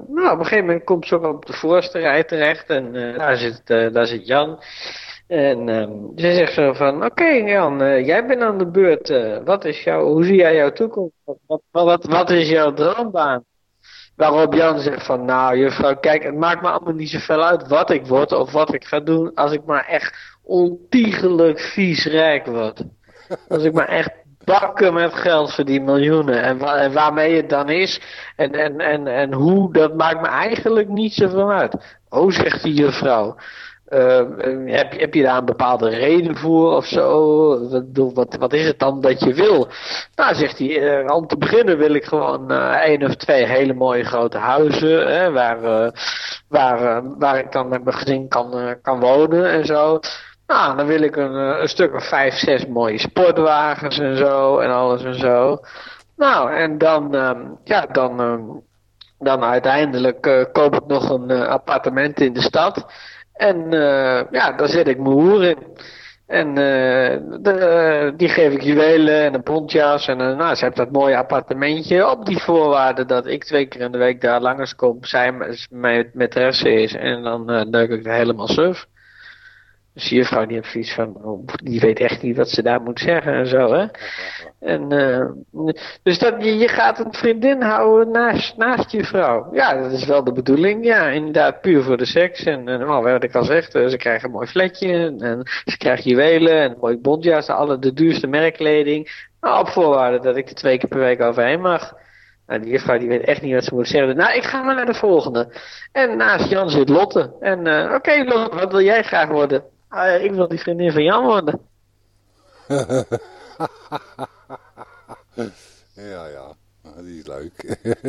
nou, op een gegeven moment komt ze ook op de voorste rij terecht en daar, zit, daar zit Jan. En ehm ze zegt zo van, oké Jan, eh, jij bent aan de beurt. eh, wat is jouw, hoe zie jij jouw toekomst? Wat, wat, wat, is jouw droombaan? Waarop Jan zegt van, nou juffrouw, kijk, het maakt me allemaal niet zoveel uit wat ik word of wat ik ga doen, als ik maar echt ontiegelijk vies rijk word. Als ik maar echt bakken met geld verdien, miljoenen. En, en waarmee het dan is en, en, en, en hoe, dat maakt me eigenlijk niet zoveel uit. Oh, zegt die juffrouw. Eh, heb, heb je daar een bepaalde reden voor of zo? Wat, wat, wat is het dan dat je wil? Nou, zegt hij, eh, om te beginnen wil ik gewoon eh één of twee hele mooie grote huizen, hè, waar, waar, waar ik dan met mijn gezin kan, kan wonen en zo. Nou, dan wil ik een, een stuk of vijf, zes mooie sportwagens en zo en alles en zo. Nou, en dan, ehm, ja, dan, ehm, dan uiteindelijk koop ik nog een appartement in de stad. En eh, ja, daar zet ik mijn hoer in. En eh, de, eh, die geef ik juwelen en een pontjas. En nou, ze heeft dat mooie appartementje op die voorwaarden dat ik twee keer in de week daar langskom. Zij m- mijn maîtresse is. En dan duik ik er helemaal suf. Dus die juffrouw die heeft zoiets van, oh, die weet echt niet wat ze daar moet zeggen en zo, hè. En, eh, dus dat, je, je gaat een vriendin houden naast, naast je vrouw. Ja, dat is wel de bedoeling. Ja, inderdaad, puur voor de seks. En, en oh, wat ik al zeg, ze krijgen een mooi vlekje. En, en ze krijgen juwelen en een mooi bondjas. Alle de duurste merkkleding. Nou, op voorwaarde dat ik er twee keer per week overheen mag. Nou, die juffrouw die weet echt niet wat ze moet zeggen. Nou, ik ga maar naar de volgende. En naast Jan zit Lotte. En eh, oké Lotte, wat wil jij graag worden? Ah, ik wil die vriendin van Jan worden. Ja, ja. Die is leuk.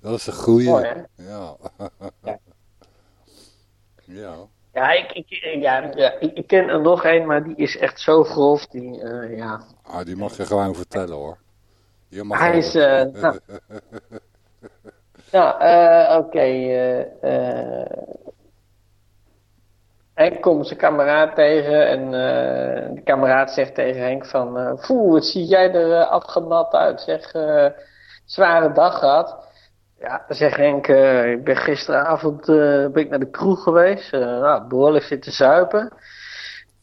Dat is een goeie. Mooi, hè? Ja. Ja. Ja. Ja, ik, ik, ja, ja, ik, ik ken er nog een, maar die is echt zo grof. Die, eh, ja. Ah, die mag je gewoon vertellen hoor. Je mag Hij is, eh, nou. Ja, eh, oké. Henk komt zijn kameraad tegen en eh, de kameraad zegt tegen Henk van... Poeh, wat zie jij er afgemat uit, zeg. zware dag gehad. Ja, dan zegt Henk, ik ben gisteravond ben ik naar de kroeg geweest. nou, behoorlijk zitten zuipen.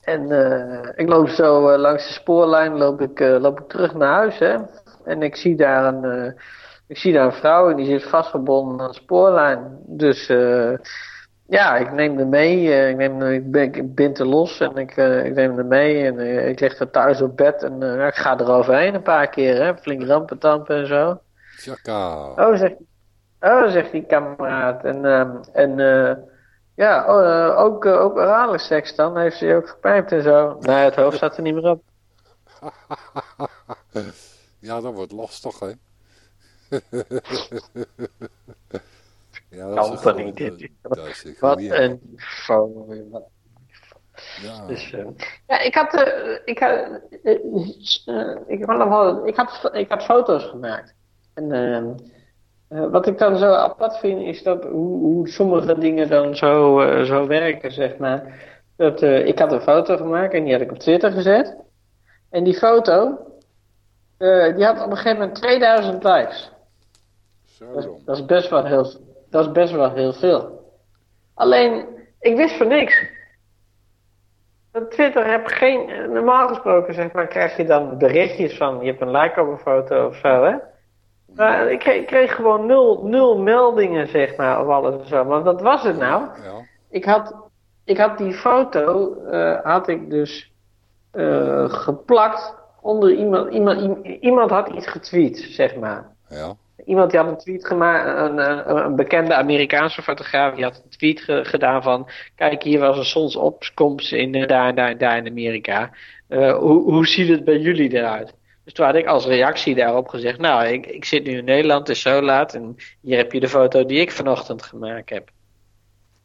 En ik loop zo langs de spoorlijn loop ik, loop ik terug naar huis, hè. En ik zie daar een, ik zie daar een vrouw en die zit vastgebonden aan de spoorlijn. Dus eh, ja, ik neem haar mee. eh, ik, neem, ik, ben, ik bind los en ik, eh, ik neem haar mee. En eh, ik lig haar thuis op bed en eh, ik ga eroverheen een paar keer, hè. Flink rampentampen en zo. Tjaka. Oh, zegt, oh, zegt die kameraad. En, ehm, en ja, oh, ook, ook orale seks dan. Heeft ze je ook gepijpt en zo. Nee, het hoofd staat er niet meer op. Ja, dat wordt lastig, hè? ja, Kan een toch niet, dit? Dat is een Wat goeie, een fooi, Ja, Dus, eh, ja, ik had, eh, ik had, eh, eh, ik, had wel- ik had, ik had foto's gemaakt. En ehm, eh, wat ik dan zo apart vind, is dat hoe, hoe sommige dingen dan zo, eh, zo werken, zeg maar. Dat, eh, ik had een foto gemaakt en die had ik op Twitter gezet. En die foto, eh, die had op een gegeven moment 2000 likes. zo Dat, is- dat is best wel heel, dat is best wel heel veel. Alleen, ik wist van niks. Op Twitter heb geen, normaal gesproken zeg maar, krijg je dan berichtjes van, je hebt een like op een foto of zo, hè. Maar ik kreeg, ik kreeg gewoon nul, nul meldingen, zeg maar, of alles en zo. Want wat was het nou? Ja, Ik had, ik had die foto, eh, had ik dus eh, geplakt onder iemand, iemand, iemand had iets getweet, zeg maar. ja. Iemand die had een tweet gemaakt, een, een, bekende Amerikaanse fotograaf, die had een tweet ge- gedaan van, kijk hier was een zonsopkomst in eh, daar daar en daar in Amerika. Eh, hoe, hoe ziet het bij jullie eruit? Dus toen had ik als reactie daarop gezegd, nou ik, ik zit nu in Nederland, het is zo laat en hier heb je de foto die ik vanochtend gemaakt heb.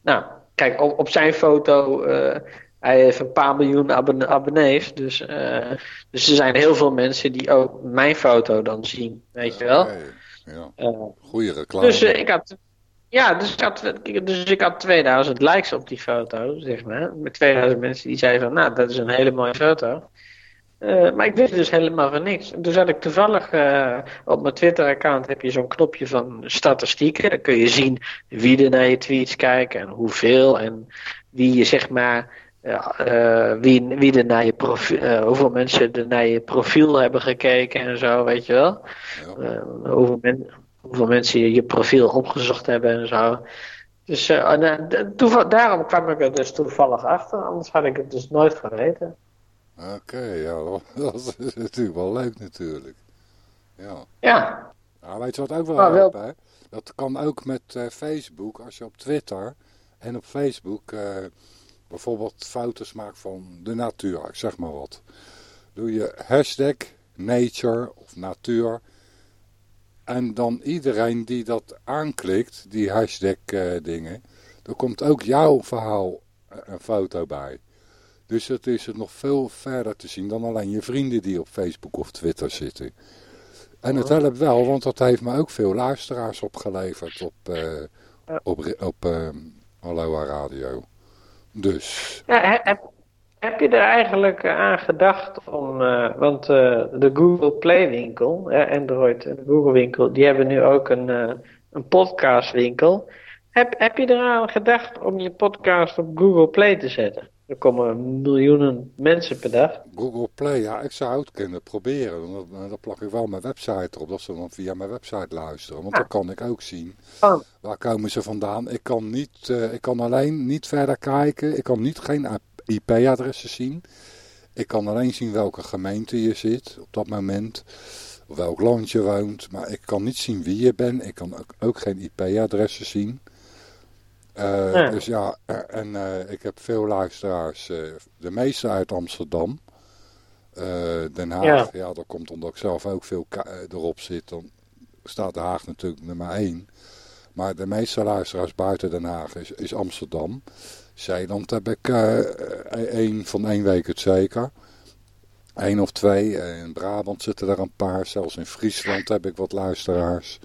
Nou, kijk, op, zijn foto, eh, hij heeft een paar miljoen abonne- abonnees, dus, eh, dus er zijn heel veel mensen die ook mijn foto dan zien, weet je wel. Eh, goede reclame. dus eh, ik had. Ja, dus ik, had, dus ik had 2000 likes op die foto, zeg maar. Met 2000 mensen die zeiden van, nou, dat is een hele mooie foto. Eh, maar ik wist dus helemaal van niks. En toen zat ik toevallig op mijn Twitter-account heb je zo'n knopje van statistieken. Dan kun je zien wie er naar je tweets kijkt en hoeveel en wie je zeg maar. Ja, eh, wie, wie er naar je profiel, eh, hoeveel mensen er naar je profiel hebben gekeken en zo, weet je wel. Ja. Eh, hoeveel, men- hoeveel mensen je, je profiel opgezocht hebben en zo. Dus toeval- daarom kwam ik er dus toevallig achter, anders had ik het dus nooit geweten. Oké, ja, dat is natuurlijk wel leuk natuurlijk. Ja. Ja, Ja, weet je wat ook wel Maar wel- hè? Dat kan ook met Facebook, als je op Twitter en op Facebook bijvoorbeeld foto's maakt van de natuur, ik zeg maar wat. Doe je hashtag nature of natuur. En dan iedereen die dat aanklikt, die hashtag eh, dingen, dan komt ook jouw verhaal eh, een foto bij. Dus het is het nog veel verder te zien dan alleen je vrienden die op Facebook of Twitter zitten. En het helpt wel, want dat heeft me ook veel luisteraars opgeleverd op, eh, op, op eh, Aloha Radio. Dus, heb, je er eigenlijk eh, aan gedacht om, eh, want eh, de Google Play winkel, Android en de Google winkel, die hebben nu ook een, een podcast winkel. Heb, heb je eraan gedacht om je podcast op Google Play te zetten? Er komen miljoenen mensen per dag. Google Play, ja, ik zou het kunnen proberen. Dan, dan, dan plak ik wel mijn website erop, dat ze dan via mijn website luisteren. Want dan kan ik ook zien, Oh. waar komen ze vandaan. Ik kan, niet, eh, ik kan alleen niet verder kijken, ik kan niet geen IP-adressen zien. Ik kan alleen zien welke gemeente je zit op dat moment. Of welk land je woont. Maar ik kan niet zien wie je bent. Ik kan ook, ook geen IP-adressen zien. Eh, Ja. Dus ja, eh, en eh, ik heb veel luisteraars. de meeste uit Amsterdam. Den Haag, ja. Ja. dat komt omdat ik zelf ook veel erop zit. Dan staat Den Haag natuurlijk nummer 1. Maar de meeste luisteraars buiten Den Haag is, is Amsterdam. Zeeland heb ik één van één week het zeker. Eén of twee. In Brabant zitten er een paar. Zelfs in Friesland heb ik wat luisteraars.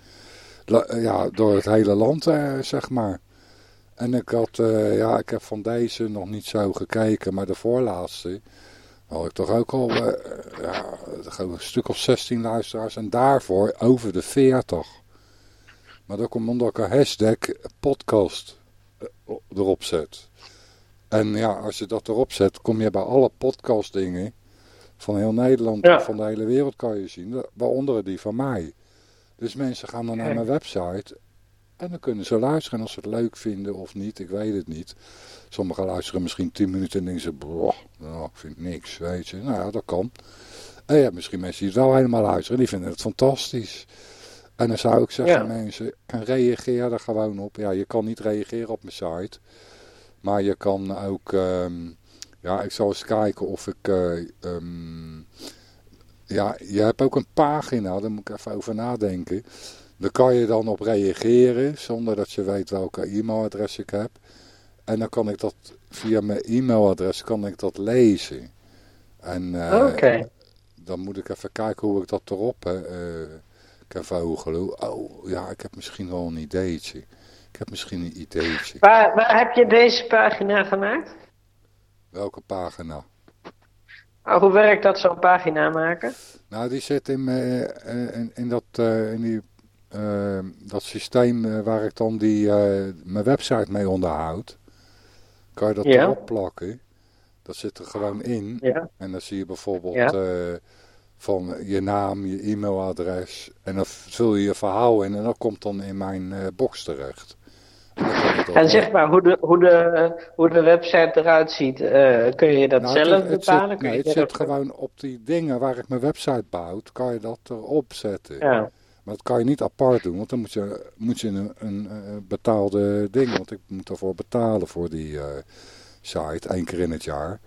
La- ja, door het hele land, zeg maar. En ik had, eh, ja, ik heb van deze nog niet zo gekeken, maar de voorlaatste had ik toch ook al, eh, ja, een stuk of 16 luisteraars. En daarvoor over de 40. Maar dat komt omdat ik een hashtag podcast eh, erop zet. En ja, als je dat erop zet, kom je bij alle podcastdingen van heel Nederland, Ja. van de hele wereld kan je zien. Waaronder die van mij. Dus mensen gaan dan naar mijn website en dan kunnen ze luisteren. En als ze het leuk vinden of niet, ik weet het niet. Sommigen luisteren misschien 10 minuten en denken ze, nou, ik vind niks, weet je. Nou ja, dat kan. En je hebt misschien mensen die het wel helemaal luisteren, die vinden het fantastisch. En dan zou ik zeggen, Ja. mensen, reageer er gewoon op. Ja, je kan niet reageren op mijn site. Maar je kan ook, ehm, ja, ik zal eens kijken of ik, eh, ehm, ja, je hebt ook een pagina, daar moet ik even over nadenken. Daar kan je dan op reageren, zonder dat je weet welke e-mailadres ik heb. En dan kan ik dat, via mijn e-mailadres kan ik dat lezen. En eh, Oké. dan moet ik even kijken hoe ik dat erop eh, kan vogelen. Oh, ja, ik heb misschien wel een ideetje. Ik heb misschien een ideetje. Waar, waar heb je deze pagina gemaakt? Welke pagina? Oh, hoe werkt dat, zo'n pagina maken? Nou, die zit in, eh, in, in, dat, in die, eh, dat systeem eh, waar ik dan die, eh, mijn website mee onderhoud. Kan je dat Ja. erop plakken. Dat zit er gewoon in. Ja. En dan zie je bijvoorbeeld Ja. eh, van je naam, je e-mailadres. En dan vul je je verhaal in en dat komt dan in mijn box terecht. En, zeg maar, hoe de, hoe de, hoe de website eruit ziet, kun je dat Nou, zelf het, bepalen? Zit, nee, het zit gewoon op die dingen waar ik mijn website bouw. Kan je dat erop zetten. Ja, Maar dat kan je niet apart doen, want dan moet je, moet je een, een, eh, betaalde ding, want ik moet daarvoor betalen voor die eh, site, één keer in het jaar.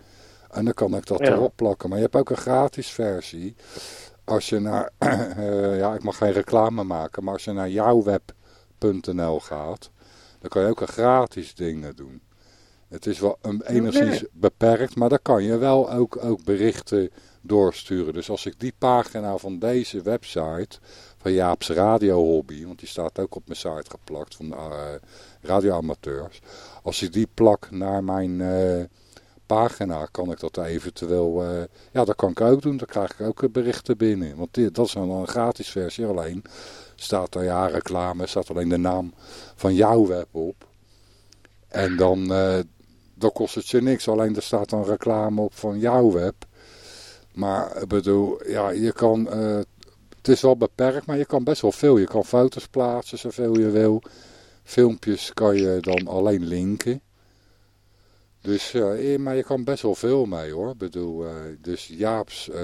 En dan kan ik dat Ja. erop plakken. Maar je hebt ook een gratis versie. Als je naar, eh, ja ik mag geen reclame maken, maar als je naar jouwweb.nl gaat, dan kan je ook een gratis dingen doen. Het is wel een, enigszins beperkt, maar dan kan je wel ook, ook berichten doorsturen. Dus als ik die pagina van deze website, van Jaap's Radio Hobby, want die staat ook op mijn site geplakt van uh, radioamateurs. Als ik die plak naar mijn uh, pagina, kan ik dat eventueel, uh, ja dat kan ik ook doen. Dan krijg ik ook berichten binnen. Want dit, dat is dan een gratis versie alleen. Staat er ja reclame, staat alleen de naam van jouw web op. En dan, uh, kost het je niks. Alleen er staat dan reclame op van jouw web. Maar bedoel, ja, je kan, uh, het is wel beperkt, maar je kan best wel veel. Je kan foto's plaatsen zoveel je wil. Filmpjes kan je dan alleen linken. Dus, uh, maar je kan best wel veel mee hoor. Ik bedoel, uh, dus Jaap's uh,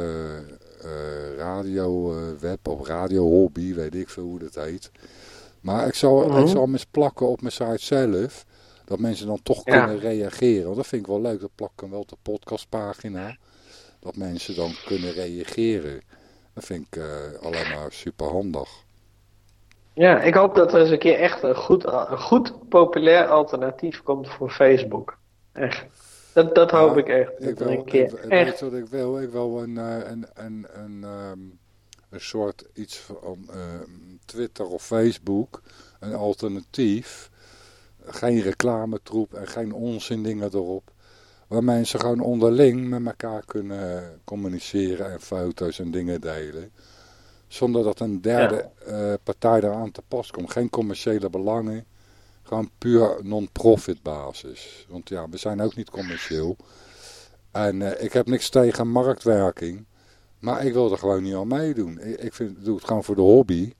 radio web of radio hobby, weet ik veel hoe dat heet. Maar ik zal, Mhm. mm -hmm. ik zal hem eens plakken op mijn site zelf. Dat mensen dan toch ja. kunnen reageren. Want dat vind ik wel leuk. Dat plak ik hem wel op de podcastpagina. Dat mensen dan kunnen reageren. Dat vind ik uh, alleen maar super handig. Ja, ik hoop dat er eens een keer echt een goed, een goed populair alternatief komt voor Facebook. Echt. Dat, dat hoop ja, ik echt. Ik wil, een keer ik, echt... Wat ik wil? Ik wil een, een, een, een, um, een soort iets van uh, Twitter of Facebook. Een alternatief. Geen reclametroep en geen onzin dingen erop. Waar mensen gewoon onderling met elkaar kunnen communiceren en foto's en dingen delen. Zonder dat een derde ja. uh, partij eraan te pas komt. Geen commerciële belangen. Gewoon puur non-profit basis. Want ja, we zijn ook niet commercieel. En uh, ik heb niks tegen marktwerking. Maar ik wil er gewoon niet aan meedoen. Ik, ik vind, doe het gewoon voor de hobby.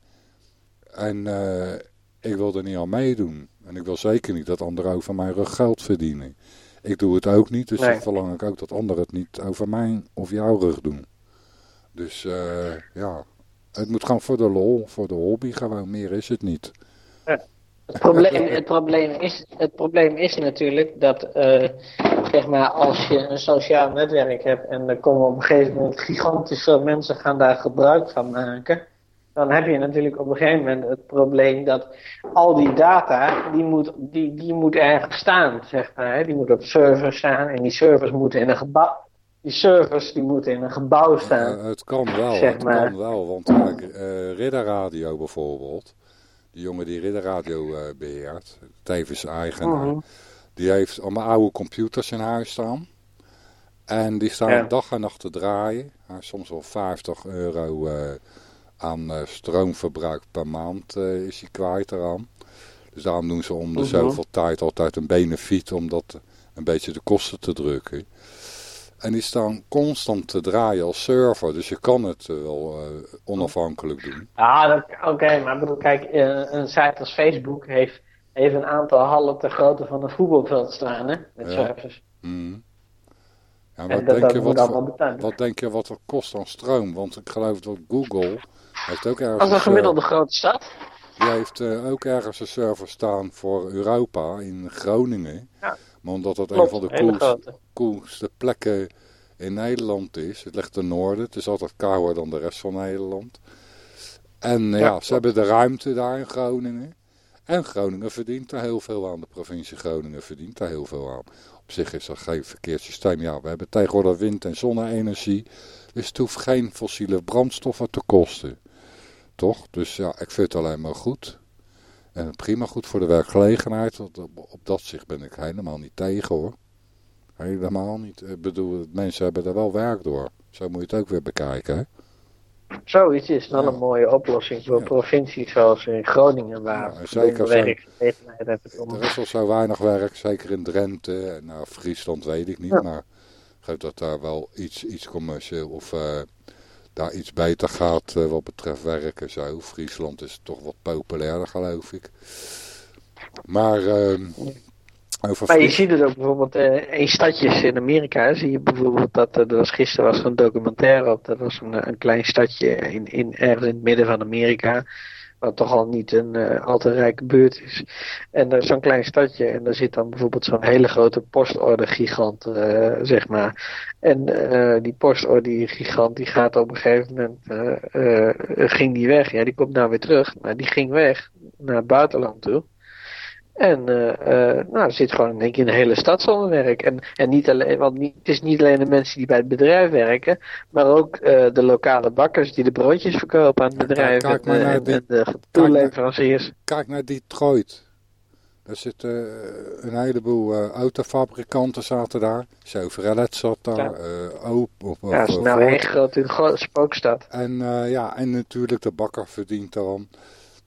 En uh, ik wil er niet aan meedoen. En ik wil zeker niet dat anderen over mijn rug geld verdienen. Ik doe het ook niet, dus nee. dan verlang ik ook dat anderen het niet over mijn of jouw rug doen. Dus uh, ja, het moet gewoon voor de lol, voor de hobby gewoon, meer is het niet. Ja. Het, probleem, het, probleem is, het probleem is natuurlijk dat, uh, zeg maar, als je een sociaal netwerk hebt en er komen op een gegeven moment gigantisch veel mensen gaan daar gebruik van maken dan heb je natuurlijk op een gegeven moment het probleem dat al die data, die moet, die, die moet ergens staan, zeg maar. Hè? Die moet op servers staan en die servers moeten in een gebouw, die servers die moeten in een gebouw staan. Uh, het kan wel, zeg het maar. kan wel. Want uh, Ridderradio bijvoorbeeld, die jongen die Ridderradio uh, beheert, tevens eigenaar, Mhm. die heeft allemaal oude computers in huis staan. En die staan Ja. dag en nacht te draaien. Soms wel 50 euro eh, aan eh, stroomverbruik per maand eh, is hij kwijt eraan. Dus daarom doen ze om de Mhm. zoveel tijd altijd een benefiet om dat een beetje de kosten te drukken. En die staan constant te draaien als server, dus je kan het eh, wel eh, onafhankelijk doen. Ja, dat- oké, maar ik bedoel, kijk, eh, een site als Facebook heeft, heeft een aantal hallen ter grootte van een voetbalveld staan, hè, met Ja. servers. Mhm. Ja, En wat, dat, denk dat je wat, wat denk je wat het kost aan stroom? Want ik geloof dat Google heeft ook ergens... Als een gemiddelde grote stad. Die heeft eh, ook ergens een server staan voor Europa in Groningen. Ja. Maar omdat dat Klopt, een van de coolste, coolste plekken in Nederland is. Het ligt ten noorden. Het is altijd kouder dan de rest van Nederland. En eh, Ja, ze hebben de ruimte daar in Groningen. En Groningen verdient daar heel veel aan. De provincie Groningen verdient daar heel veel aan. Op zich is dat geen verkeerd systeem. Ja, we hebben tegenwoordig wind- en zonne-energie. Dus het hoeft geen fossiele brandstoffen te kosten. Toch? Dus ja, ik vind het alleen maar goed. En prima goed voor de werkgelegenheid. Op, op dat zicht ben ik helemaal niet tegen hoor. Helemaal niet. Ik bedoel, mensen hebben er wel werk door. Zo moet je het ook weer bekijken. Hè? Zoiets is wel Ja. een mooie oplossing voor Ja. provincies zoals in Groningen, waar Ja, zeker verdomme- Er is al zo weinig werk, zeker in Drenthe. En nou, Friesland weet ik niet. Maar ik geloof dat daar wel iets, iets commercieel of eh, daar iets beter gaat eh, wat betreft werken. Zo. Friesland is toch wat populairder geloof ik. Maar ehm, over Maar je ziet het ook bijvoorbeeld eh in stadjes in Amerika. Zie je bijvoorbeeld dat eh, er was gisteren was er een documentaire op. Dat was een, een klein stadje in, in, ergens in het midden van Amerika. Wat toch al niet een eh, al te rijke buurt is. En er is zo'n klein stadje. En daar zit dan bijvoorbeeld zo'n hele grote postorder-gigant, eh, zeg maar. En eh, die postorder-gigant die gaat op een gegeven moment. ging die weg. Ja, die komt nou weer terug. Maar die ging weg naar het buitenland toe. En eh, eh, nou, er zit gewoon in één keer een hele stad zonder werk. En, en niet alleen, want niet, het is niet alleen de mensen die bij het bedrijf werken, maar ook eh, de lokale bakkers die de broodjes verkopen aan het bedrijf kijk- kijk en, naar en, die- en de toeleveranciers. Kijk naar Detroit. Daar zitten een heleboel autofabrikanten zaten daar. Chevrolet zat daar. Ja. eh Oop, of, of, Ja, is nou Ford. één grote gro- spookstad. En ja, en natuurlijk de bakker verdient daarom.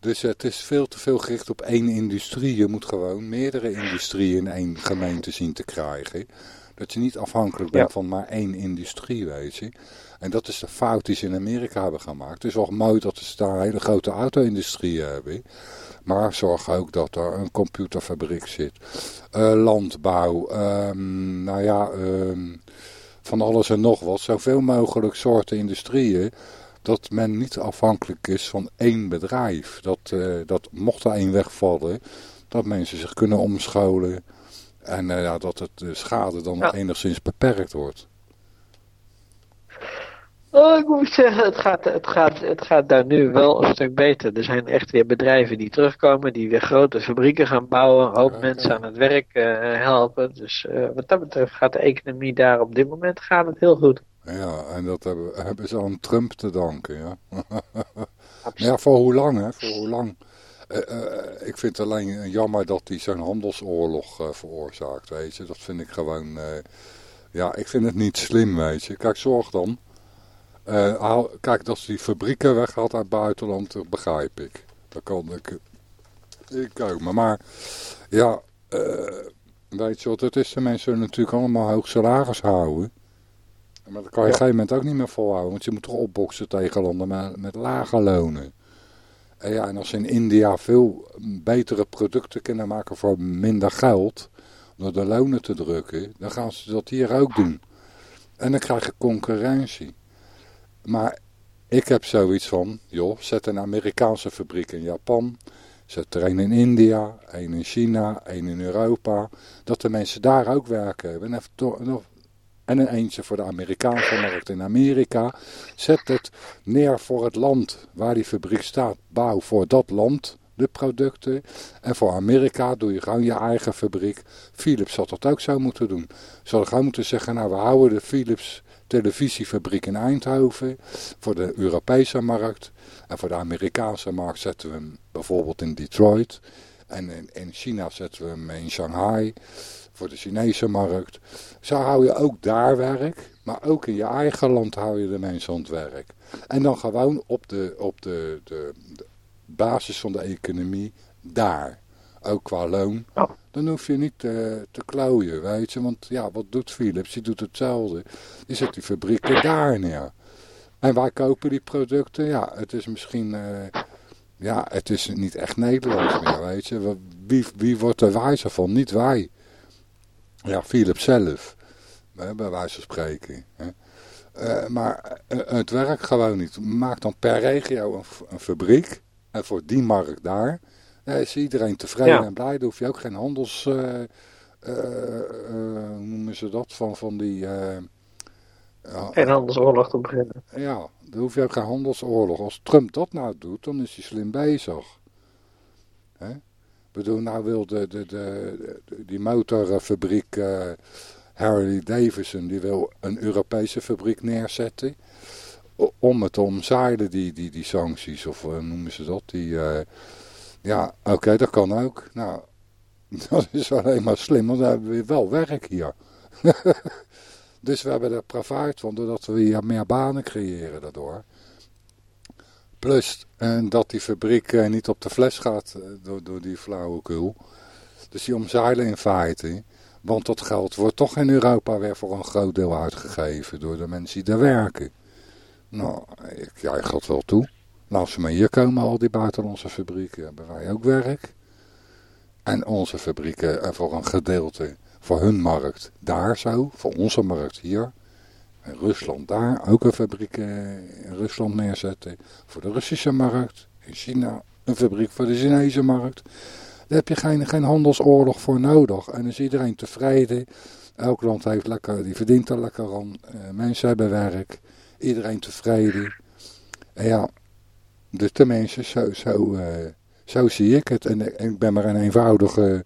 Dus het is veel te veel gericht op één industrie. Je moet gewoon meerdere industrieën in één gemeente zien te krijgen. Dat je niet afhankelijk bent Ja. van maar één industrie, weet je. En dat is de fout die ze in Amerika hebben gemaakt. Het is wel mooi dat ze daar een hele grote auto-industrie hebben. Maar zorg ook dat er een computerfabriek zit. Eh, landbouw. ehm, nou ja, ehm, van alles en nog wat. Zoveel mogelijk soorten industrieën. Dat men niet afhankelijk is van één bedrijf. Dat, eh, dat mocht er één wegvallen. Dat mensen zich kunnen omscholen. En eh, ja, dat het de schade dan Ja. enigszins beperkt wordt. Oh, ik moet zeggen, het gaat, het, gaat, het gaat daar nu wel een stuk beter. Er zijn echt weer bedrijven die terugkomen, die weer grote fabrieken gaan bouwen, een hoop Ja, mensen ja. aan het werk eh, helpen. Dus eh, wat dat betreft gaat de economie daar op dit moment gaat het heel goed. Ja, en dat hebben, hebben ze aan Trump te danken, ja. Ja, voor hoe lang, hè? Voor hoe lang? Eh, eh, ik vind het alleen jammer dat hij zo'n handelsoorlog eh, veroorzaakt, weet je. Dat vind ik gewoon, eh, ja, ik vind het niet slim, weet je. Kijk, zorg dan. Eh, haal- kijk, dat ze die fabrieken weghaalt uit het buitenland, dat begrijp ik. Dat kan ik, ik ook. Maar, maar ja, eh, weet je wat het is? De mensen natuurlijk allemaal hoog salaris houden. Maar dat kan je op een gegeven moment ook niet meer volhouden. Want je moet toch opboksen tegen landen met, met lage lonen. En ja, en als ze in India veel betere producten kunnen maken voor minder geld, door de lonen te drukken, dan gaan ze dat hier ook doen. En dan krijg je concurrentie. Maar ik heb zoiets van, joh, zet een Amerikaanse fabriek in Japan, zet er een in India, een in China, een in Europa, dat de mensen daar ook werken. En, even to- nog- en een eentje voor de Amerikaanse markt in Amerika. Zet het neer voor het land waar die fabriek staat. Bouw voor dat land de producten. En voor Amerika doe je gewoon je eigen fabriek. Philips had dat ook zo moeten doen. Ze hadden gewoon moeten zeggen, nou we houden de Philips televisiefabriek in Eindhoven voor de Europese markt. En voor de Amerikaanse markt zetten we hem bijvoorbeeld in Detroit. En in China zetten we hem in Shanghai voor de Chinese markt. Zo hou je ook daar werk, maar ook in je eigen land hou je de mensen aan het werk. En dan gewoon op de, op de, de, de basis van de economie daar. Ook qua loon. Dan hoef je niet te, te klooien, weet je. Want ja, wat doet Philips? Die doet hetzelfde. Die zet die fabrieken daar neer. En wij kopen die producten. Ja, het is misschien... eh, ja, het is niet echt Nederlands meer, weet je. Wie, wie wordt er wijzer van? Niet wij. Ja, Philips zelf. Bij wijze van spreken. hè. Eh, maar eh, het werkt gewoon niet. Maak dan per regio een, een fabriek. En voor die markt daar is iedereen tevreden Ja. en blij. Dan hoef je ook geen handels... eh, hoe noemen ze dat? Van, van die... Geen handelsoorlog te beginnen. ja, dan hoef je ook geen handelsoorlog. Als Trump dat nou doet, dan is hij slim bezig. Hè? Bedoel, nou wil de, de, de, die motorfabriek eh, Harley Davidson, die wil een Europese fabriek neerzetten. Om het te omzeilen, die, die, die sancties, of hoe noemen ze dat? Die, eh, ja, oké, dat kan ook. Nou, dat is alleen maar slim, want dan hebben we wel werk hier. Dus we hebben er profijt van, doordat we hier meer banen creëren daardoor. Plus eh, dat die fabriek eh, niet op de fles gaat eh, door, door die flauwekul. Dus die omzeilen in feite. Want dat geld wordt toch in Europa weer voor een groot deel uitgegeven door de mensen die daar werken. Nou, ik juich dat wel toe. Nou, als ze maar hier komen, al die buitenlandse fabrieken, hebben wij ook werk. En onze fabrieken, en voor een gedeelte, voor hun markt daar zo, voor onze markt hier. Rusland daar, ook een fabriek eh, in Rusland neerzetten. Voor de Russische markt. In China een fabriek voor de Chinese markt. Daar heb je geen, geen handelsoorlog voor nodig. En is iedereen tevreden. Elk land heeft lekker, die verdient er lekker aan. Eh, mensen hebben werk. Iedereen tevreden. En ja, dus tenminste, zo, zo, eh, zo zie ik het. En, ik ben maar een eenvoudige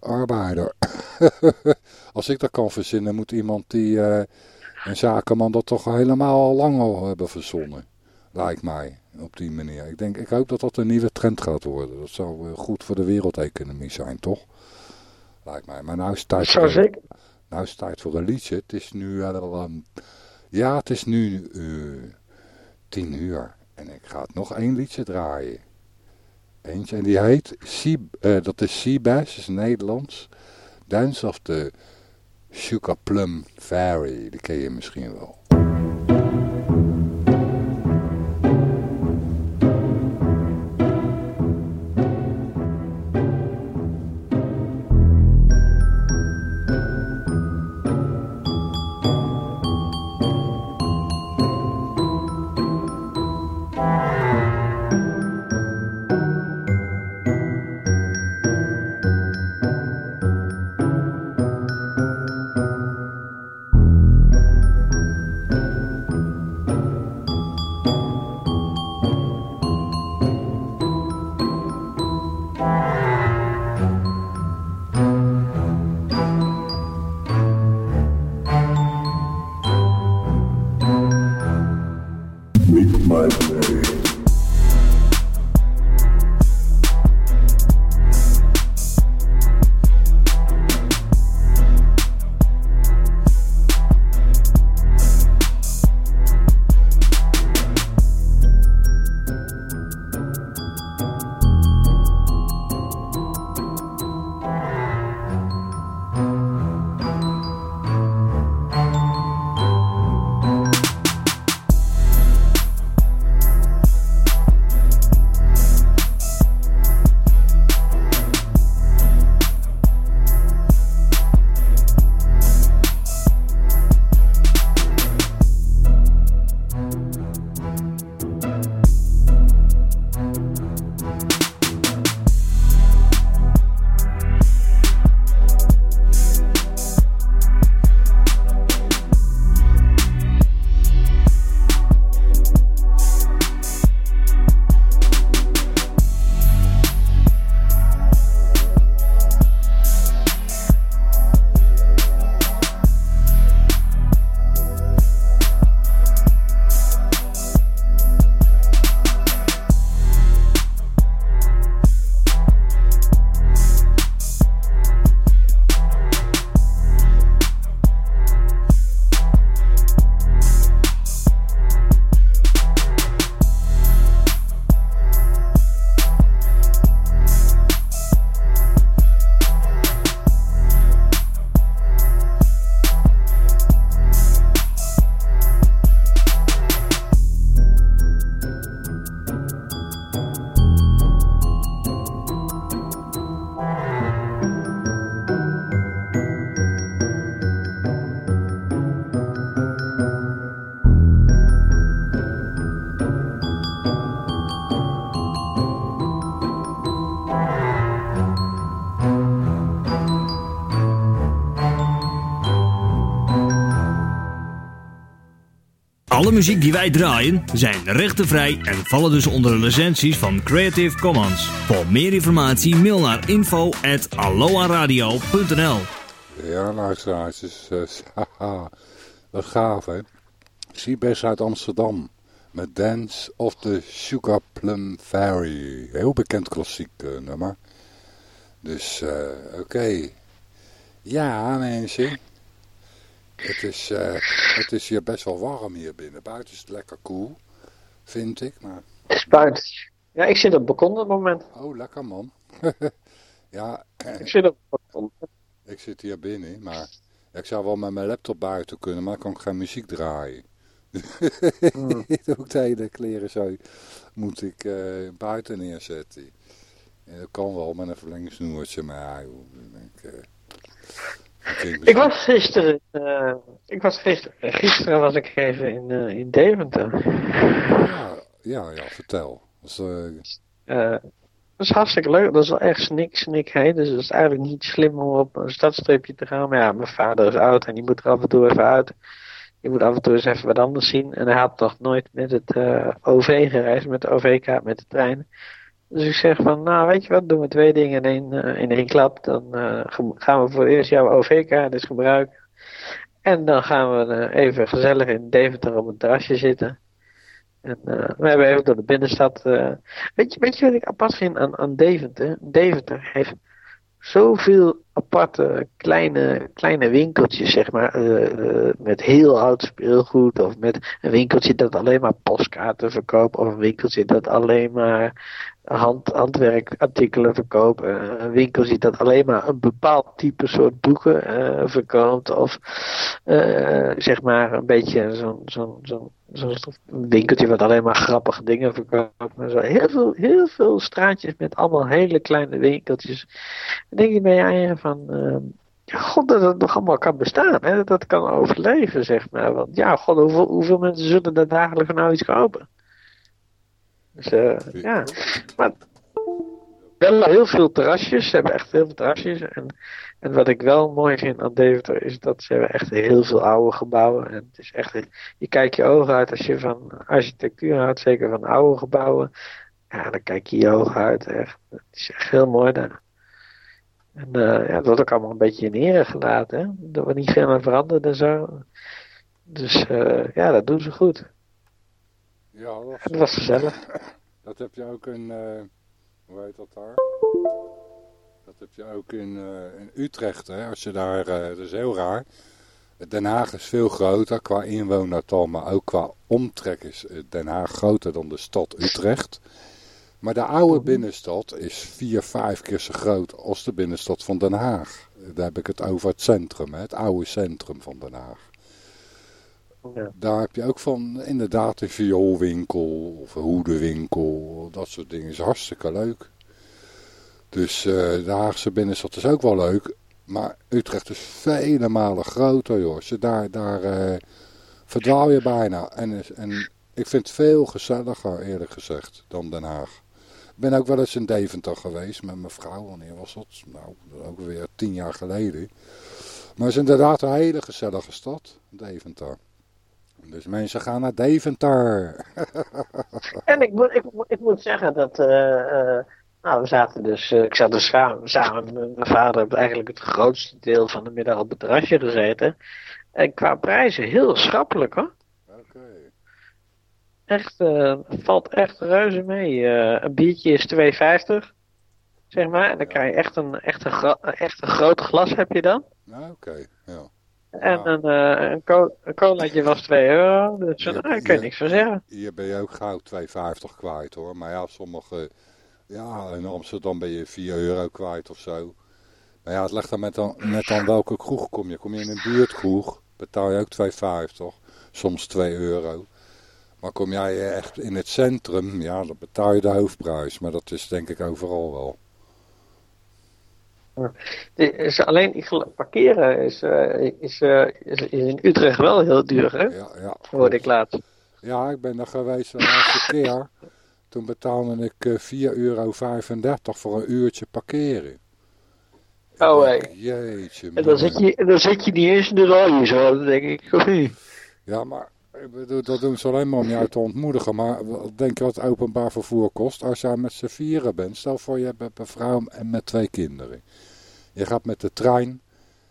arbeider. Als ik dat kan verzinnen, moet iemand die, een zakenman, dat toch helemaal al lang al hebben verzonnen. Lijkt mij, op die manier. Ik, denk, ik hoop dat dat een nieuwe trend gaat worden. Dat zou eh, goed voor de wereldeconomie zijn, toch? Lijkt mij. Maar nou is het tijd, voor, een, nou is het tijd voor een liedje. Het is nu ehm, ja, het is nu eh, tien uur. En ik ga het nog één liedje draaien. Eentje, en die heet, eh, dat is Seabass, is Nederlands. Dance of the Sugar Plum Fairy, die ken je misschien wel. Alle muziek die wij draaien zijn rechtenvrij en vallen dus onder de licenties van Creative Commons. Voor meer informatie mail naar info@aloaradio.nl. Ja, luisteraars, is uh, wat gaaf hè. Seabest uit Amsterdam met Dance of the Sugar Plum Fairy. Heel bekend klassiek uh, nummer. Dus uh, oké. Ja mensen. Het is, uh, het is hier best wel warm hier binnen. Buiten is het lekker koel, vind ik. Maar... Het is buiten. Ja, ik zit op het balkon op het moment. Oh, lekker man. ja. Ik zit op het balkon. Ik zit hier binnen, maar ik zou wel met mijn laptop buiten kunnen, maar dan kan ik geen muziek draaien. Hmm. Ook de hele kleren zo moet ik uh, buiten neerzetten. En dat kan wel met een verlengsnoertje, maar ja, ik, uh, ik was gisteren, uh, ik was gisteren, gisteren was ik even in, uh, in Deventer. Ja, ja, ja vertel. Dat is, uh... dat is hartstikke leuk. Dat is wel echt snik, snik heen. Dus het is eigenlijk niet slim om op een stadstreepje te gaan. Maar ja, mijn vader is oud en die moet er af en toe even uit. Die moet af en toe eens even wat anders zien. En hij had nog nooit met het OV gereisd, met de OV-kaart, met de trein. Dus ik zeg van, nou weet je wat, doen we twee dingen in één, uh, in één klap. Dan uh, gaan we voor eerst jouw OV-kaart eens gebruiken. En dan gaan we uh, even gezellig in Deventer op een terrasje zitten. En we hebben even door de binnenstad. weet, je, weet je wat ik apart vind aan, aan Deventer? Deventer heeft zoveel aparte kleine, kleine winkeltjes, zeg maar, uh, met heel oud speelgoed. Of met een winkeltje dat alleen maar postkaarten verkoopt. Of een winkeltje dat alleen maar hand, handwerkartikelen verkoopt. Uh, een winkeltje dat alleen maar een bepaald type soort boeken verkoopt. Of zeg maar een beetje zo'n zo'n zo'n zo'n winkeltje wat alleen maar grappige dingen verkoopt. Zo heel veel, heel veel straatjes met allemaal hele kleine winkeltjes. Dan denk je bij je van, uh, god dat het nog allemaal kan bestaan. Hè? Dat het kan overleven, zeg maar. Want ja, god, hoeveel, hoeveel mensen zullen er dagelijks nou iets kopen? Dus uh, ja, maar wel heel veel terrasjes. Ze hebben echt heel veel terrasjes. En, en wat ik wel mooi vind aan Deventer is dat ze hebben echt heel veel oude gebouwen. En het is echt, je kijkt je ogen uit als je van architectuur houdt, zeker van oude gebouwen. Ja, dan kijk je je ogen uit. Echt. Het is echt heel mooi daar. En uh, ja, dat wordt ook allemaal een beetje in ere gelaten. Hè? Dat we niet veel aan veranderd en zo. Dus uh, ja, dat doen ze goed. Ja, dat was, dat was gezellig. Dat heb je ook in, uh, hoe heet dat daar? Dat heb je ook in, in Utrecht, hè? Als je daar, dat is heel raar. Den Haag is veel groter qua inwonertal, maar ook qua omtrek is Den Haag groter dan de stad Utrecht. Maar de oude mhm. binnenstad is vier, vijf keer zo groot als de binnenstad van Den Haag. Daar heb ik het over het centrum, het oude centrum van Den Haag. Ja. Daar heb je ook van inderdaad een vioolwinkel of een hoedenwinkel. Dat soort dingen is hartstikke leuk. Dus uh, de Haagse binnenstad is ook wel leuk. Maar Utrecht is vele malen groter joh. Je daar, daar uh, verdwaal je bijna. En, en ik vind het veel gezelliger eerlijk gezegd dan Den Haag. Ben ook wel eens in Deventer geweest met mijn vrouw. Wanneer was dat? Nou, ook weer tien jaar geleden. Maar het is inderdaad een hele gezellige stad, Deventer. Dus mensen gaan naar Deventer. en ik moet, ik, ik zeggen dat... Uh, nou, we zaten dus... Uh, ik zat dus samen, samen met mijn vader... heb eigenlijk het grootste deel van de middag op het terrasje gezeten. En qua prijzen heel schappelijk hoor. Echt, uh, valt echt reuze mee. Uh, een biertje is 2,50. Zeg maar. En dan krijg je echt een, echt een, echt een groot glas heb je dan. Nou, oké. Ja. En een, uh, een, co een colaatje was 2 euro. Dus daar kun je niks van zeggen. Hier ben je ook gauw 2,50 kwijt hoor. Maar ja, sommige... Ja, in Amsterdam ben je 4 euro kwijt of zo. Maar ja, het ligt dan met, dan met aan welke kroeg kom je. Kom je in een buurtkroeg, betaal je ook 2,50. Soms 2 euro. Maar kom jij echt in het centrum, ja, dan betaal je de hoofdprijs. Maar dat is denk ik overal wel. Is alleen parkeren is, uh, is, uh, is, in Utrecht wel heel duur, hè? Ja, ja. Hoorde ik laatst. Ja, ik ben er geweest de laatste keer. Toen betaalde ik 4,35 eh, euro voor een uurtje parkeren. Oh, hé. Jeetje, En dan zit, je, dan zit je niet eens in de rij, zo, denk ik. Ja, maar ik bedoel, dat doen ze alleen maar om uit te ontmoedigen. Maar denk je wat openbaar vervoer kost? Als jij met z'n vieren bent, stel voor je hebt een vrouw en met twee kinderen. Je gaat met de trein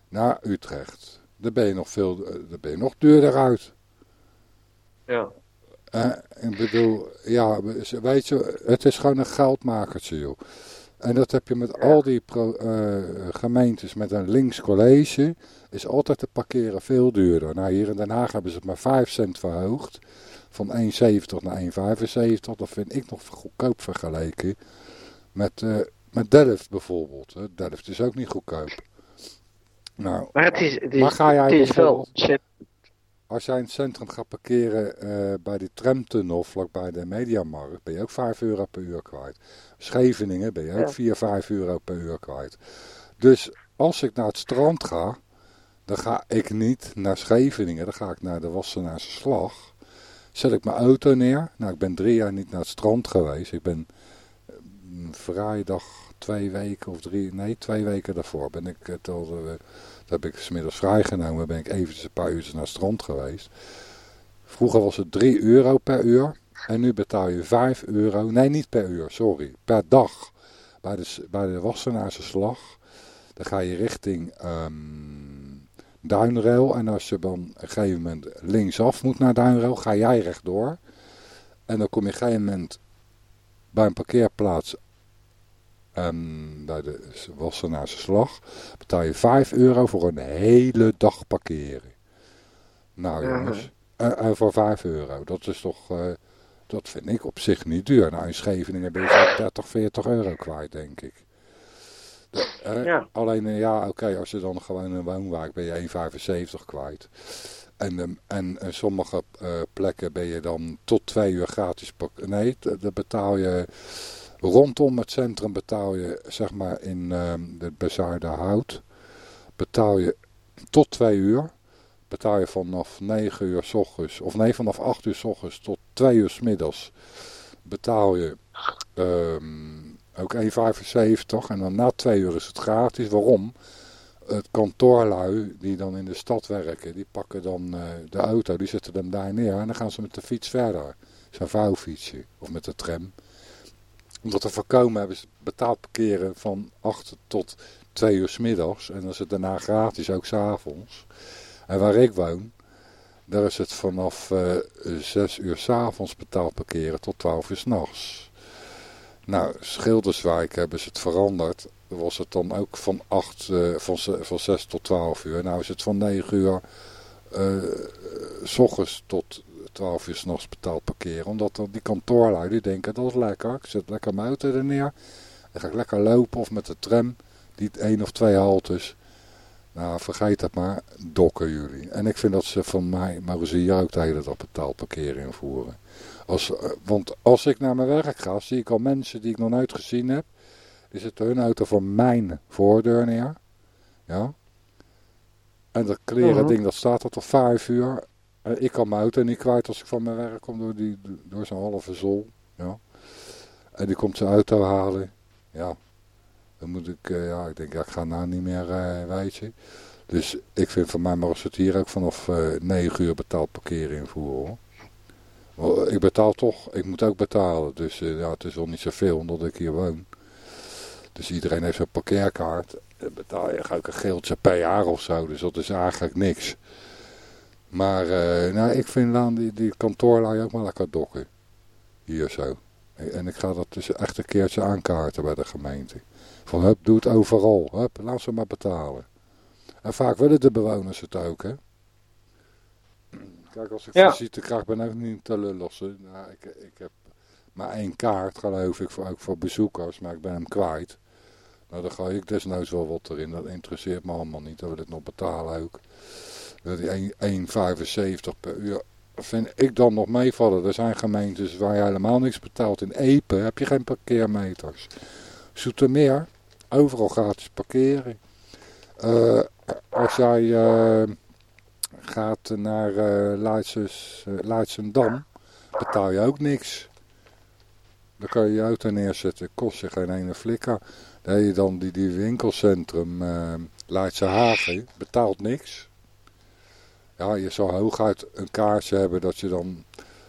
naar Utrecht. Dan ben je nog, veel, dan ben je nog duurder uit. Ja. Eh, ik bedoel, ja, weet je, het is gewoon een geldmakertje, joh. En dat heb je met al die pro, eh, gemeentes met een links college, is altijd te parkeren veel duurder. Nou, hier in Den Haag hebben ze het maar 5 cent verhoogd, van 1,70 naar 1,75. Dat vind ik nog goedkoop vergeleken met, eh, met Delft bijvoorbeeld. Delft is ook niet goedkoop. Nou, Maar het is, het is, Maar ga jij het is wel ontzettend. Als jij in het centrum gaat parkeren eh, bij die tramtunnel vlakbij de Mediamarkt, ben je ook 5 euro per uur kwijt. Scheveningen ben je ook Ja. 4, 5 euro per uur kwijt. Dus als ik naar het strand ga, dan ga ik niet naar Scheveningen, dan ga ik naar de Wassenaarse Slag. Zet ik mijn auto neer. Nou, ik ben drie jaar niet naar het strand geweest. Ik ben eh, vrijdag twee weken of drie, nee, twee weken daarvoor ben ik, eh, tot, eh, dat heb ik smiddags vrijgenomen, ben ik eventjes een paar uurtjes naar strand geweest. Vroeger was het 3 euro per uur en nu betaal je 5 euro, nee niet per uur, sorry, per dag. Bij de, bij de Wassenaarse Slag, dan ga je richting ehm Duinrail en als je dan op een gegeven moment linksaf moet naar Duinrail, ga jij rechtdoor. En dan kom je op een gegeven moment bij een parkeerplaats ehm, bij de Wassenaarse Slag betaal je 5 euro voor een hele dag parkeren. Nou Ja. jongens, en, en voor 5 euro, dat is toch, eh, dat vind ik op zich niet duur. Nou in Scheveningen ben je zo'n 30, 40 euro kwijt denk ik. De- eh, Ja. Alleen, eh, ja oké, als je dan gewoon een woonwijk ben je 1,75 kwijt. En, ehm, en, en sommige eh, plekken ben je dan tot twee uur gratis. Nee, d- dan betaal je rondom het centrum betaal je, zeg maar in ehm de Bezuarde Hout, betaal je tot twee uur. Betaal je vanaf 9 uur s ochtends, of nee, vanaf 8 uur s ochtends tot 2 uur s middags. Betaal je ehm, ook 1,75 en dan na 2 uur is het gratis. Waarom? Het kantoorlui die dan in de stad werken, die pakken dan eh, de auto, die zetten hem daar neer en dan gaan ze met de fiets verder. Zijn vouwfietsje of met de tram. Om dat te voorkomen hebben ze betaald parkeren van 8 tot 2 uur s middags. En dan is het daarna gratis, ook s'avonds. En waar ik woon, daar is het vanaf eh 6 uur s'avonds betaald parkeren tot 12 uur s'nachts. Nou, Schilderswijk hebben ze het veranderd. Was het dan ook van, 8, eh, van, van 6 tot 12 uur. Nou is het van 9 uur eh, s ochtends tot 12 uur s'nachts betaald parkeren. Omdat die kantoorlui die denken dat is lekker. Ik zet lekker mijn auto er neer. Dan ga ik lekker lopen of met de tram. Die één of twee haltes. Nou, vergeet het maar. Dokken jullie. En ik vind dat ze van mij, maar ze hier ook de hele dag betaald parkeren invoeren. Als, eh, want als ik naar mijn werk ga, zie ik al mensen die ik nog nooit gezien heb. Die zetten hun auto voor mijn voordeur neer. Ja. En dat kleren Mhm. ding dat staat er tot vijf uur. En ik kan mijn auto niet kwijt als ik van mijn werk kom door, die, door zo'n halve zol. Ja. En die komt zijn auto halen. Ja. Dan moet ik, eh, ja, ik denk, ik ga nou niet meer, eh weet je. Dus ik vind van mij mag het hier ook vanaf eh 9 uur betaald parkeren invoeren hoor. Ik betaal toch, ik moet ook betalen. Dus eh, ja, het is wel niet zoveel omdat ik hier woon. Dus iedereen heeft zo'n parkeerkaart. Dan betaal je ook een geeltje per jaar of zo. Dus dat is eigenlijk niks. Maar eh, nou, ik vind dan die, die kantoorlui ook maar lekker dokken. Hier zo. En ik ga dat dus echt een keertje aankaarten bij de gemeente. Van hup, doe het overal. Hup, laat ze maar betalen. En vaak willen de bewoners het ook, hè. Kijk, als ik Ja. visite krijg, ben ik niet te lullossen. Nou, ik, ik heb maar één kaart, geloof ik, voor, ook voor bezoekers, maar ik ben hem kwijt. Nou, dan ga ik desnoods wel wat erin. Dat interesseert me allemaal niet, dat we dit nog betalen ook. Dat die 1 1,75 per uur vind ik dan nog meevallen. Er zijn gemeentes waar je helemaal niks betaalt. In Epe heb je geen parkeermeters. Zoetermeer, overal gratis parkeren. Eh, als jij eh, gaat naar eh, Leidsendam, betaal je ook niks. Dan kan je je auto neerzetten, kost je geen ene flikker. Dan heb je dan die, winkelcentrum Leidse betaalt niks. Ja, je zou hooguit een kaartje hebben dat je dan,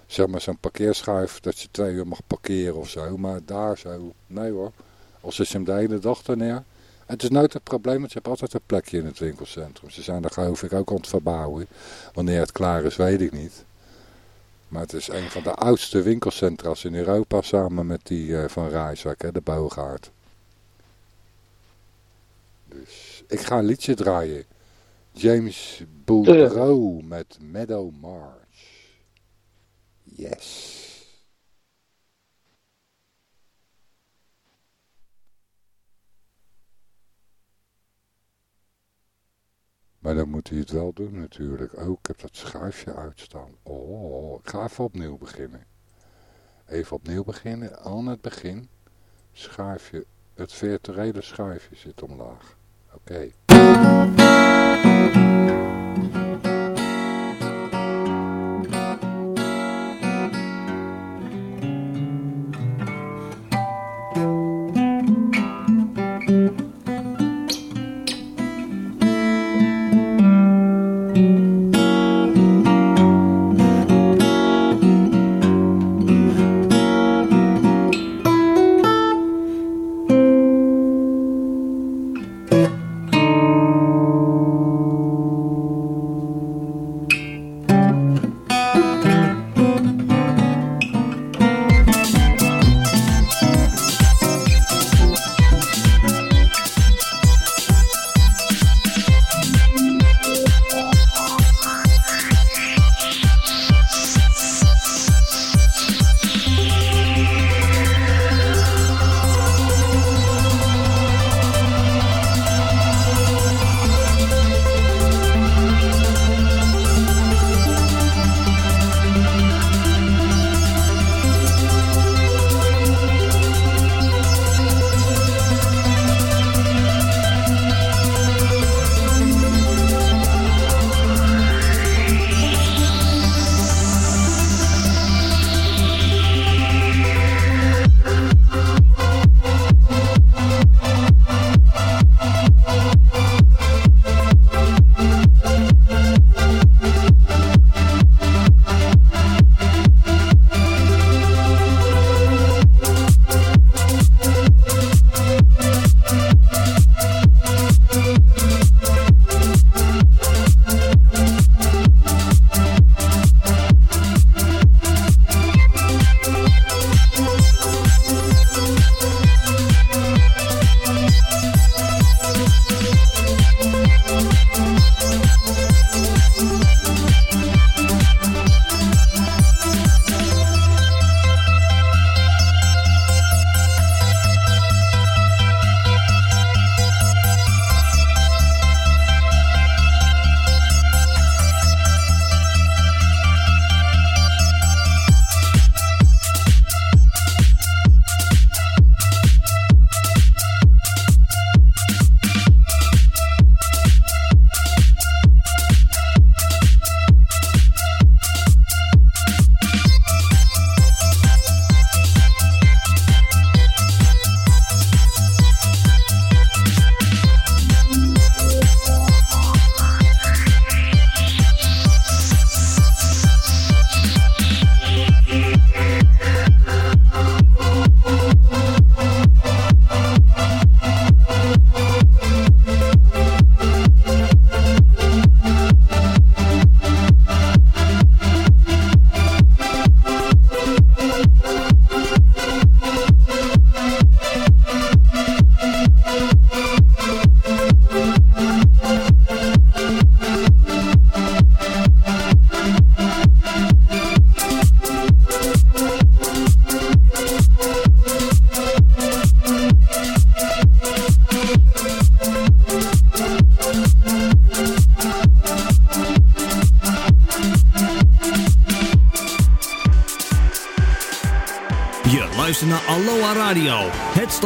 zeg maar zo'n parkeerschuif, dat je twee uur mag parkeren of zo. Maar daar zo, nee hoor. Of je hem de hele dag er neer. Het is nooit het probleem, want je hebt altijd een plekje in het winkelcentrum. Ze zijn daar geloof ik ook aan het verbouwen. Wanneer het klaar is, weet ik niet. Maar het is een van de oudste winkelcentra's in Europa, samen met die eh, van Rijswijk, hè, de Boogaard. Dus ik ga een liedje draaien. James Boudreau met Meadow March. Yes. Maar dan moet hij het wel doen natuurlijk. Oh, ik heb dat schuifje uitstaan. Oh, ik ga even opnieuw beginnen. Even opnieuw beginnen. Aan het begin. Schuifje. Het virtuele schuifje zit omlaag. Oké.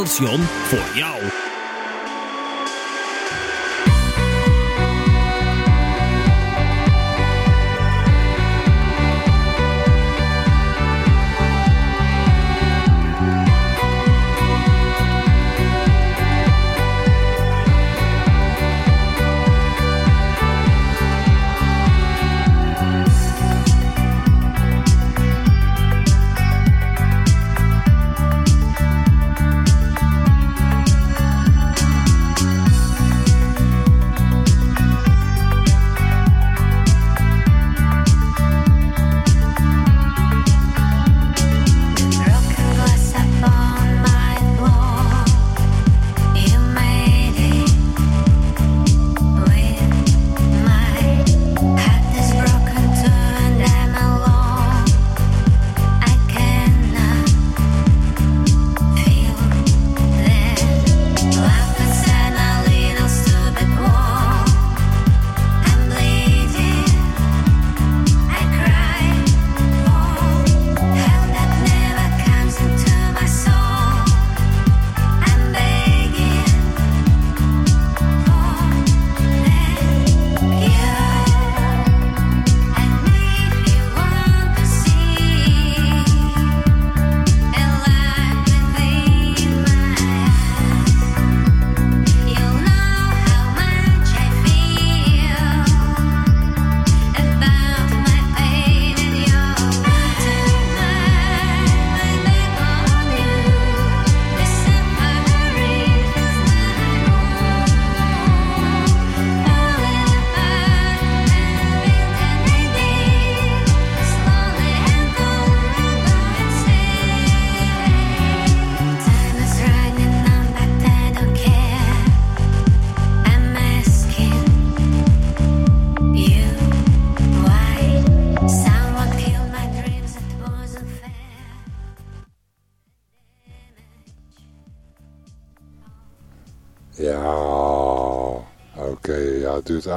Station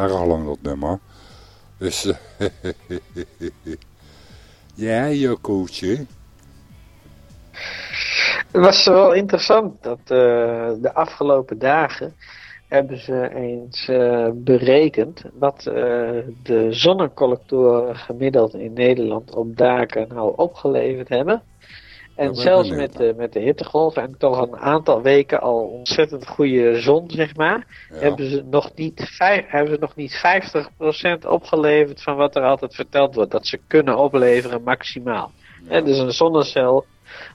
het duurt erg lang dat nummer. Dus, ja, Jokkootje. Het was wel interessant dat uh, de afgelopen dagen hebben ze eens uh, berekend wat de zonnecollectoren gemiddeld in Nederland op daken nou opgeleverd hebben. En zelfs met de, met de hittegolf en toch een aantal weken al ontzettend goede zon, zeg maar, ja. hebben, ze nog niet vijf, hebben ze nog niet 50% opgeleverd van wat er altijd verteld wordt. Dat ze kunnen opleveren maximaal. Ja. En dus een zonnecel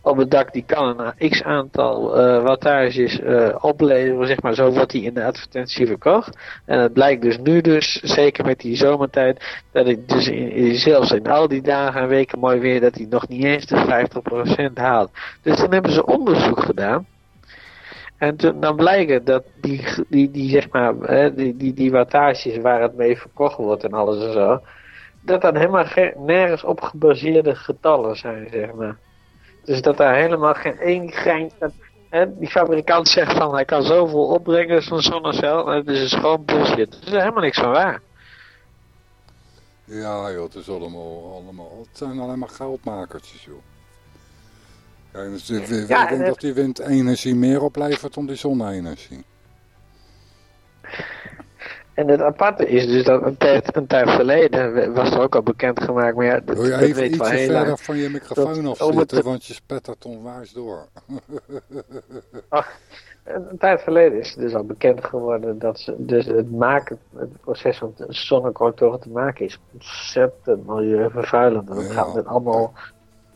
op het dak die kan een x aantal uh, wattages uh, opleveren, zeg maar, zo wordt die in de advertentie verkocht. En het blijkt dus nu dus, zeker met die zomertijd, dat ik dus zelfs in al die dagen en weken mooi weer, dat hij nog niet eens de 50% haalt. Dus dan hebben ze onderzoek gedaan. En toen, dan blijkt dat die, die, die zeg maar, hè, die, die, die wattages waar het mee verkocht wordt en alles en zo, dat dat helemaal nergens op gebaseerde getallen zijn, zeg maar. Dus dat daar helemaal geen één grein... Hè, die fabrikant zegt van hij kan zoveel opbrengen zo'n zonnecel. En het is gewoon bullshit. Er is helemaal niks van waar. Ja joh, het is allemaal, allemaal... Het zijn alleen maar geldmakertjes joh. Ja, dus, ja, ik denk dat die windenergie meer oplevert dan die zonne-energie. En het aparte is dus dat een tijd, een tijd geleden was er ook al bekendgemaakt. Maar ja, dat, Wil je dat even ietsje verder van je microfoon afzitten, want je spettert onwaars door. Ach, een tijd geleden is het dus al bekend geworden dat ze, dus het maken, het proces van zonnecollectoren te maken is ontzettend milieuvervuilend. En dat ja. gaat met allemaal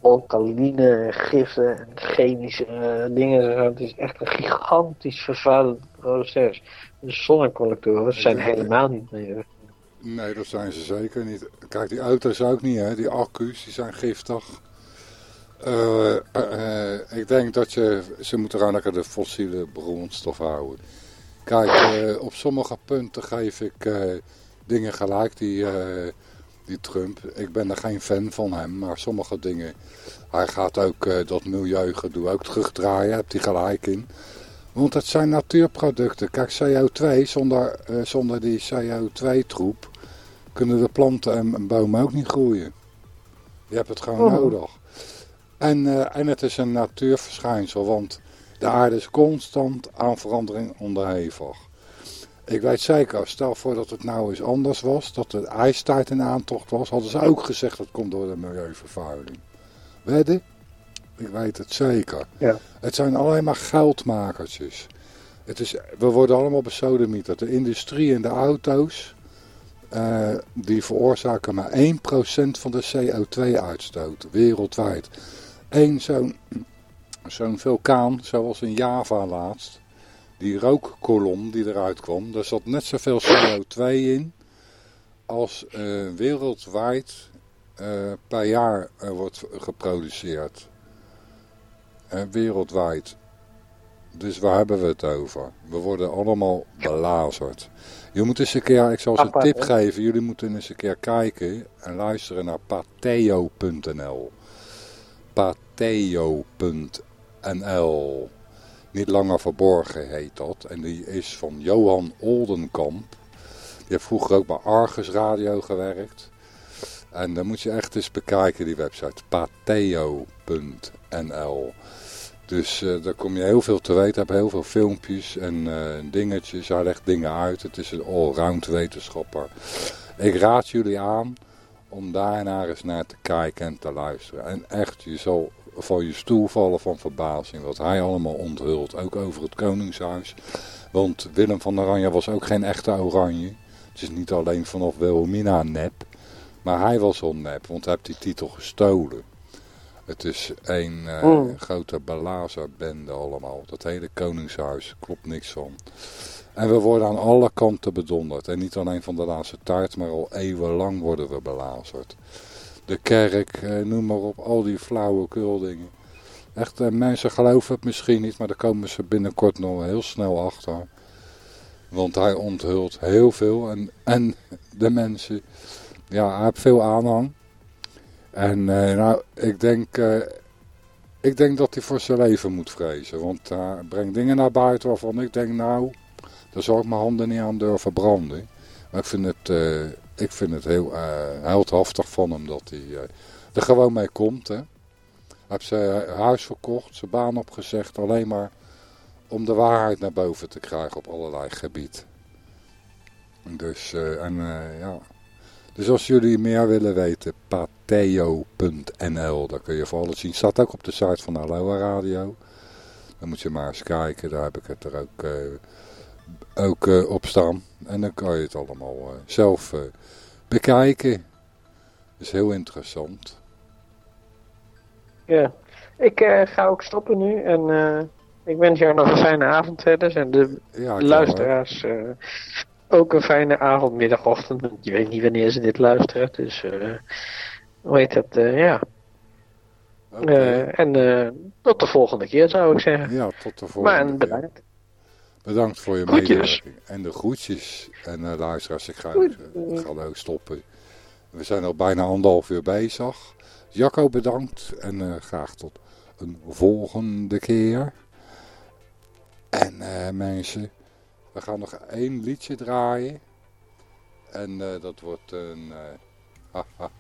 alkaline giften en chemische uh, dingen. Het is echt een gigantisch vervuilend proces. De zonnecollectoren zijn helemaal niet meer. Nee, dat zijn ze zeker niet. Kijk, die auto's ook niet, hè. Die accu's, die zijn giftig. Uh, uh, ik denk dat je, ze moeten gewoon lekker de fossiele brandstof houden. Kijk, op sommige punten geef ik dingen gelijk die, die Trump. Ik ben er geen fan van hem, maar sommige dingen... Hij gaat ook dat milieugedoe ook terugdraaien, hebt hij gelijk in. Want het zijn natuurproducten. Kijk, CO2, zonder, uh, zonder die CO2-troep kunnen de planten en, bomen ook niet groeien. Je hebt het gewoon oh. nodig. En, uh, en het is een natuurverschijnsel, want de aarde is constant aan verandering onderhevig. Ik weet zeker, stel voor dat het nou eens anders was, dat de ijstijd in aantocht was, hadden ze ook gezegd dat komt door de milieuvervuiling. Wedden? Ik weet het zeker. Ja. Het zijn alleen maar geldmakertjes. Het is, we worden allemaal besodemieterd. De industrie en de auto's, uh, die veroorzaken maar 1% van de CO2-uitstoot wereldwijd. Eén zo'n zo'n vulkaan, zoals in Java laatst, die rookkolom die eruit kwam, daar zat net zoveel CO2 in als uh, wereldwijd uh, per jaar wordt geproduceerd wereldwijd. Dus waar hebben we het over? We worden allemaal belazerd. Je moet eens een keer, ik zal eens een tip geven. Jullie moeten eens een keer kijken en luisteren naar pateo.nl. Pateo.nl. Niet langer verborgen heet dat. En die is van Johan Oldenkamp. Die heeft vroeger ook bij Argus Radio gewerkt. En dan moet je echt eens bekijken die website. pateo.nl dus uh, daar kom je heel veel te weten. Heb heel veel filmpjes en uh, dingetjes. Hij legt dingen uit. Het is een allround wetenschapper. Ik raad jullie aan om daarnaar eens naar te kijken en te luisteren. En echt, je zal van je stoel vallen van verbazing wat hij allemaal onthult. Ook over het Koningshuis. Want Willem van Oranje was ook geen echte Oranje. Het is niet alleen vanaf Wilhelmina nep. Maar hij was al nep, want hij heeft die titel gestolen. Het is een uh, oh. grote belazerbende allemaal. Dat hele koningshuis, klopt niks van. En we worden aan alle kanten bedonderd. En niet alleen van de laatste taart, maar al eeuwenlang worden we belazerd. De kerk, uh, noem maar op, al die flauwe kuldingen. Echt, uh, mensen geloven het misschien niet, maar daar komen ze binnenkort nog heel snel achter. Want hij onthult heel veel en, en de mensen, ja, hij heeft veel aanhang. En uh, nou, ik denk, ik denk dat hij voor zijn leven moet vrezen. Want hij brengt dingen naar buiten waarvan ik denk, nou, daar zal ik mijn handen niet aan durven branden. Maar ik vind het, eh, ik vind het heel uh, heldhaftig van hem dat hij uh, er gewoon mee komt. Hè. Hij heeft zijn huis verkocht, zijn baan opgezegd, alleen maar om de waarheid naar boven te krijgen op allerlei gebieden. Dus, en, ja. dus als jullie meer willen weten, pateo.nl, daar kun je voor alles zien. Staat ook op de site van Aloha Radio. Dan moet je maar eens kijken, daar heb ik het er ook, ook op staan. En dan kan je het allemaal uh, zelf uh, bekijken. Dat is heel interessant. Ja, ik uh, ga ook stoppen nu. En ik wens jou nog een fijne avond verder. En de ja, luisteraars ook een fijne avond, middag, ochtend. Je weet niet wanneer ze dit luisteren. Dus hoe heet dat? ja. Okay. en tot de volgende keer zou ik zeggen. Ja, tot de volgende maar, bedankt. Bedankt voor je medewerking. En de groetjes. En uh, luisteraars, ik ga, ik ga ook stoppen. We zijn al bijna anderhalf uur bezig. Jacco bedankt. En uh, graag tot een volgende keer. En uh, mensen, we gaan nog één liedje draaien. En dat wordt een...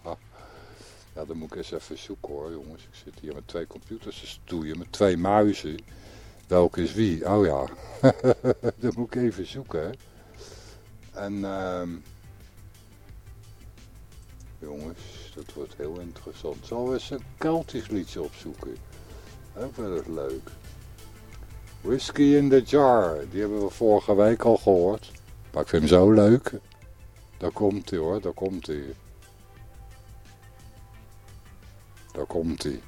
ja, dan moet ik eens even zoeken hoor, jongens. Ik zit hier met twee computers te stoeien, met twee muizen. Welke is wie? Oh ja, dat moet ik even zoeken. En uh, jongens, dat wordt heel interessant. Zal we eens een Keltisch liedje opzoeken? Ook wel eens leuk. Whiskey in the Jar, die hebben we vorige week al gehoord. Maar ik vind hem zo leuk. Daar komt hij hoor, daar komt hij. Daar komt hij.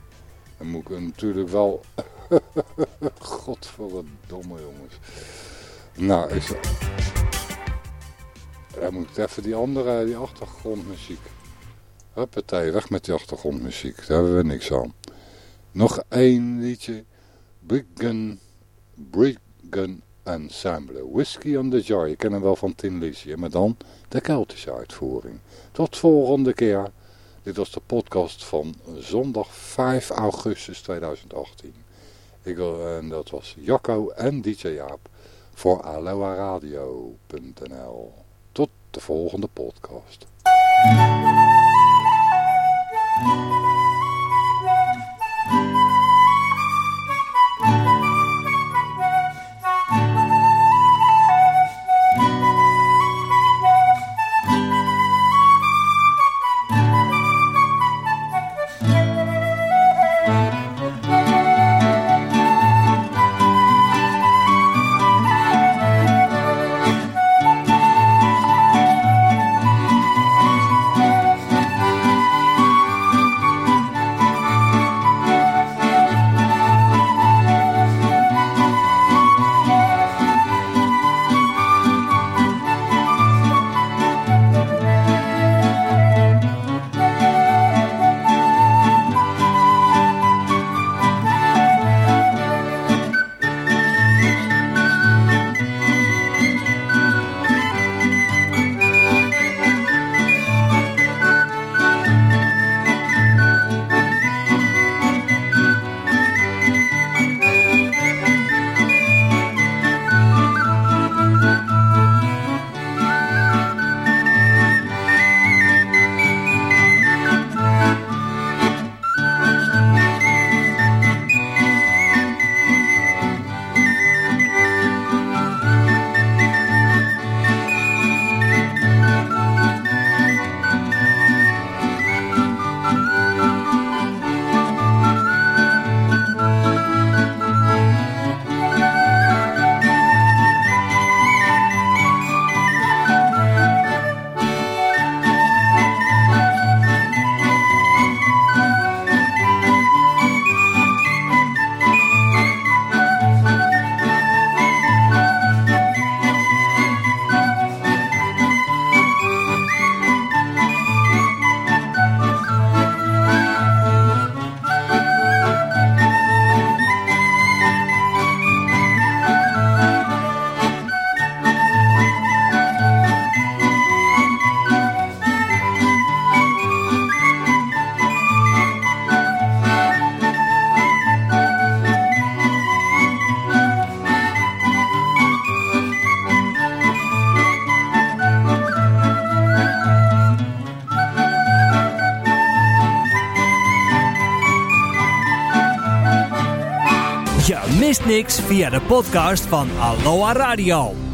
Dan moet ik natuurlijk wel Godverdomme jongens. Nou, is... Dan moet ik even die andere, die achtergrondmuziek. Huppatee, weg met die achtergrondmuziek. Daar hebben we niks aan. Nog één liedje. Briggen, Briggen Ensemble. Whiskey on the Jar. Je kent hem wel van Tin Lizzy. Maar dan de Keltische uitvoering. Tot volgende keer. Dit was de podcast van zondag 5 augustus 2018. En dat was Jacco en DJ Jaap voor aloaradio.nl. Tot de volgende podcast. Via de podcast van Aloha Radio.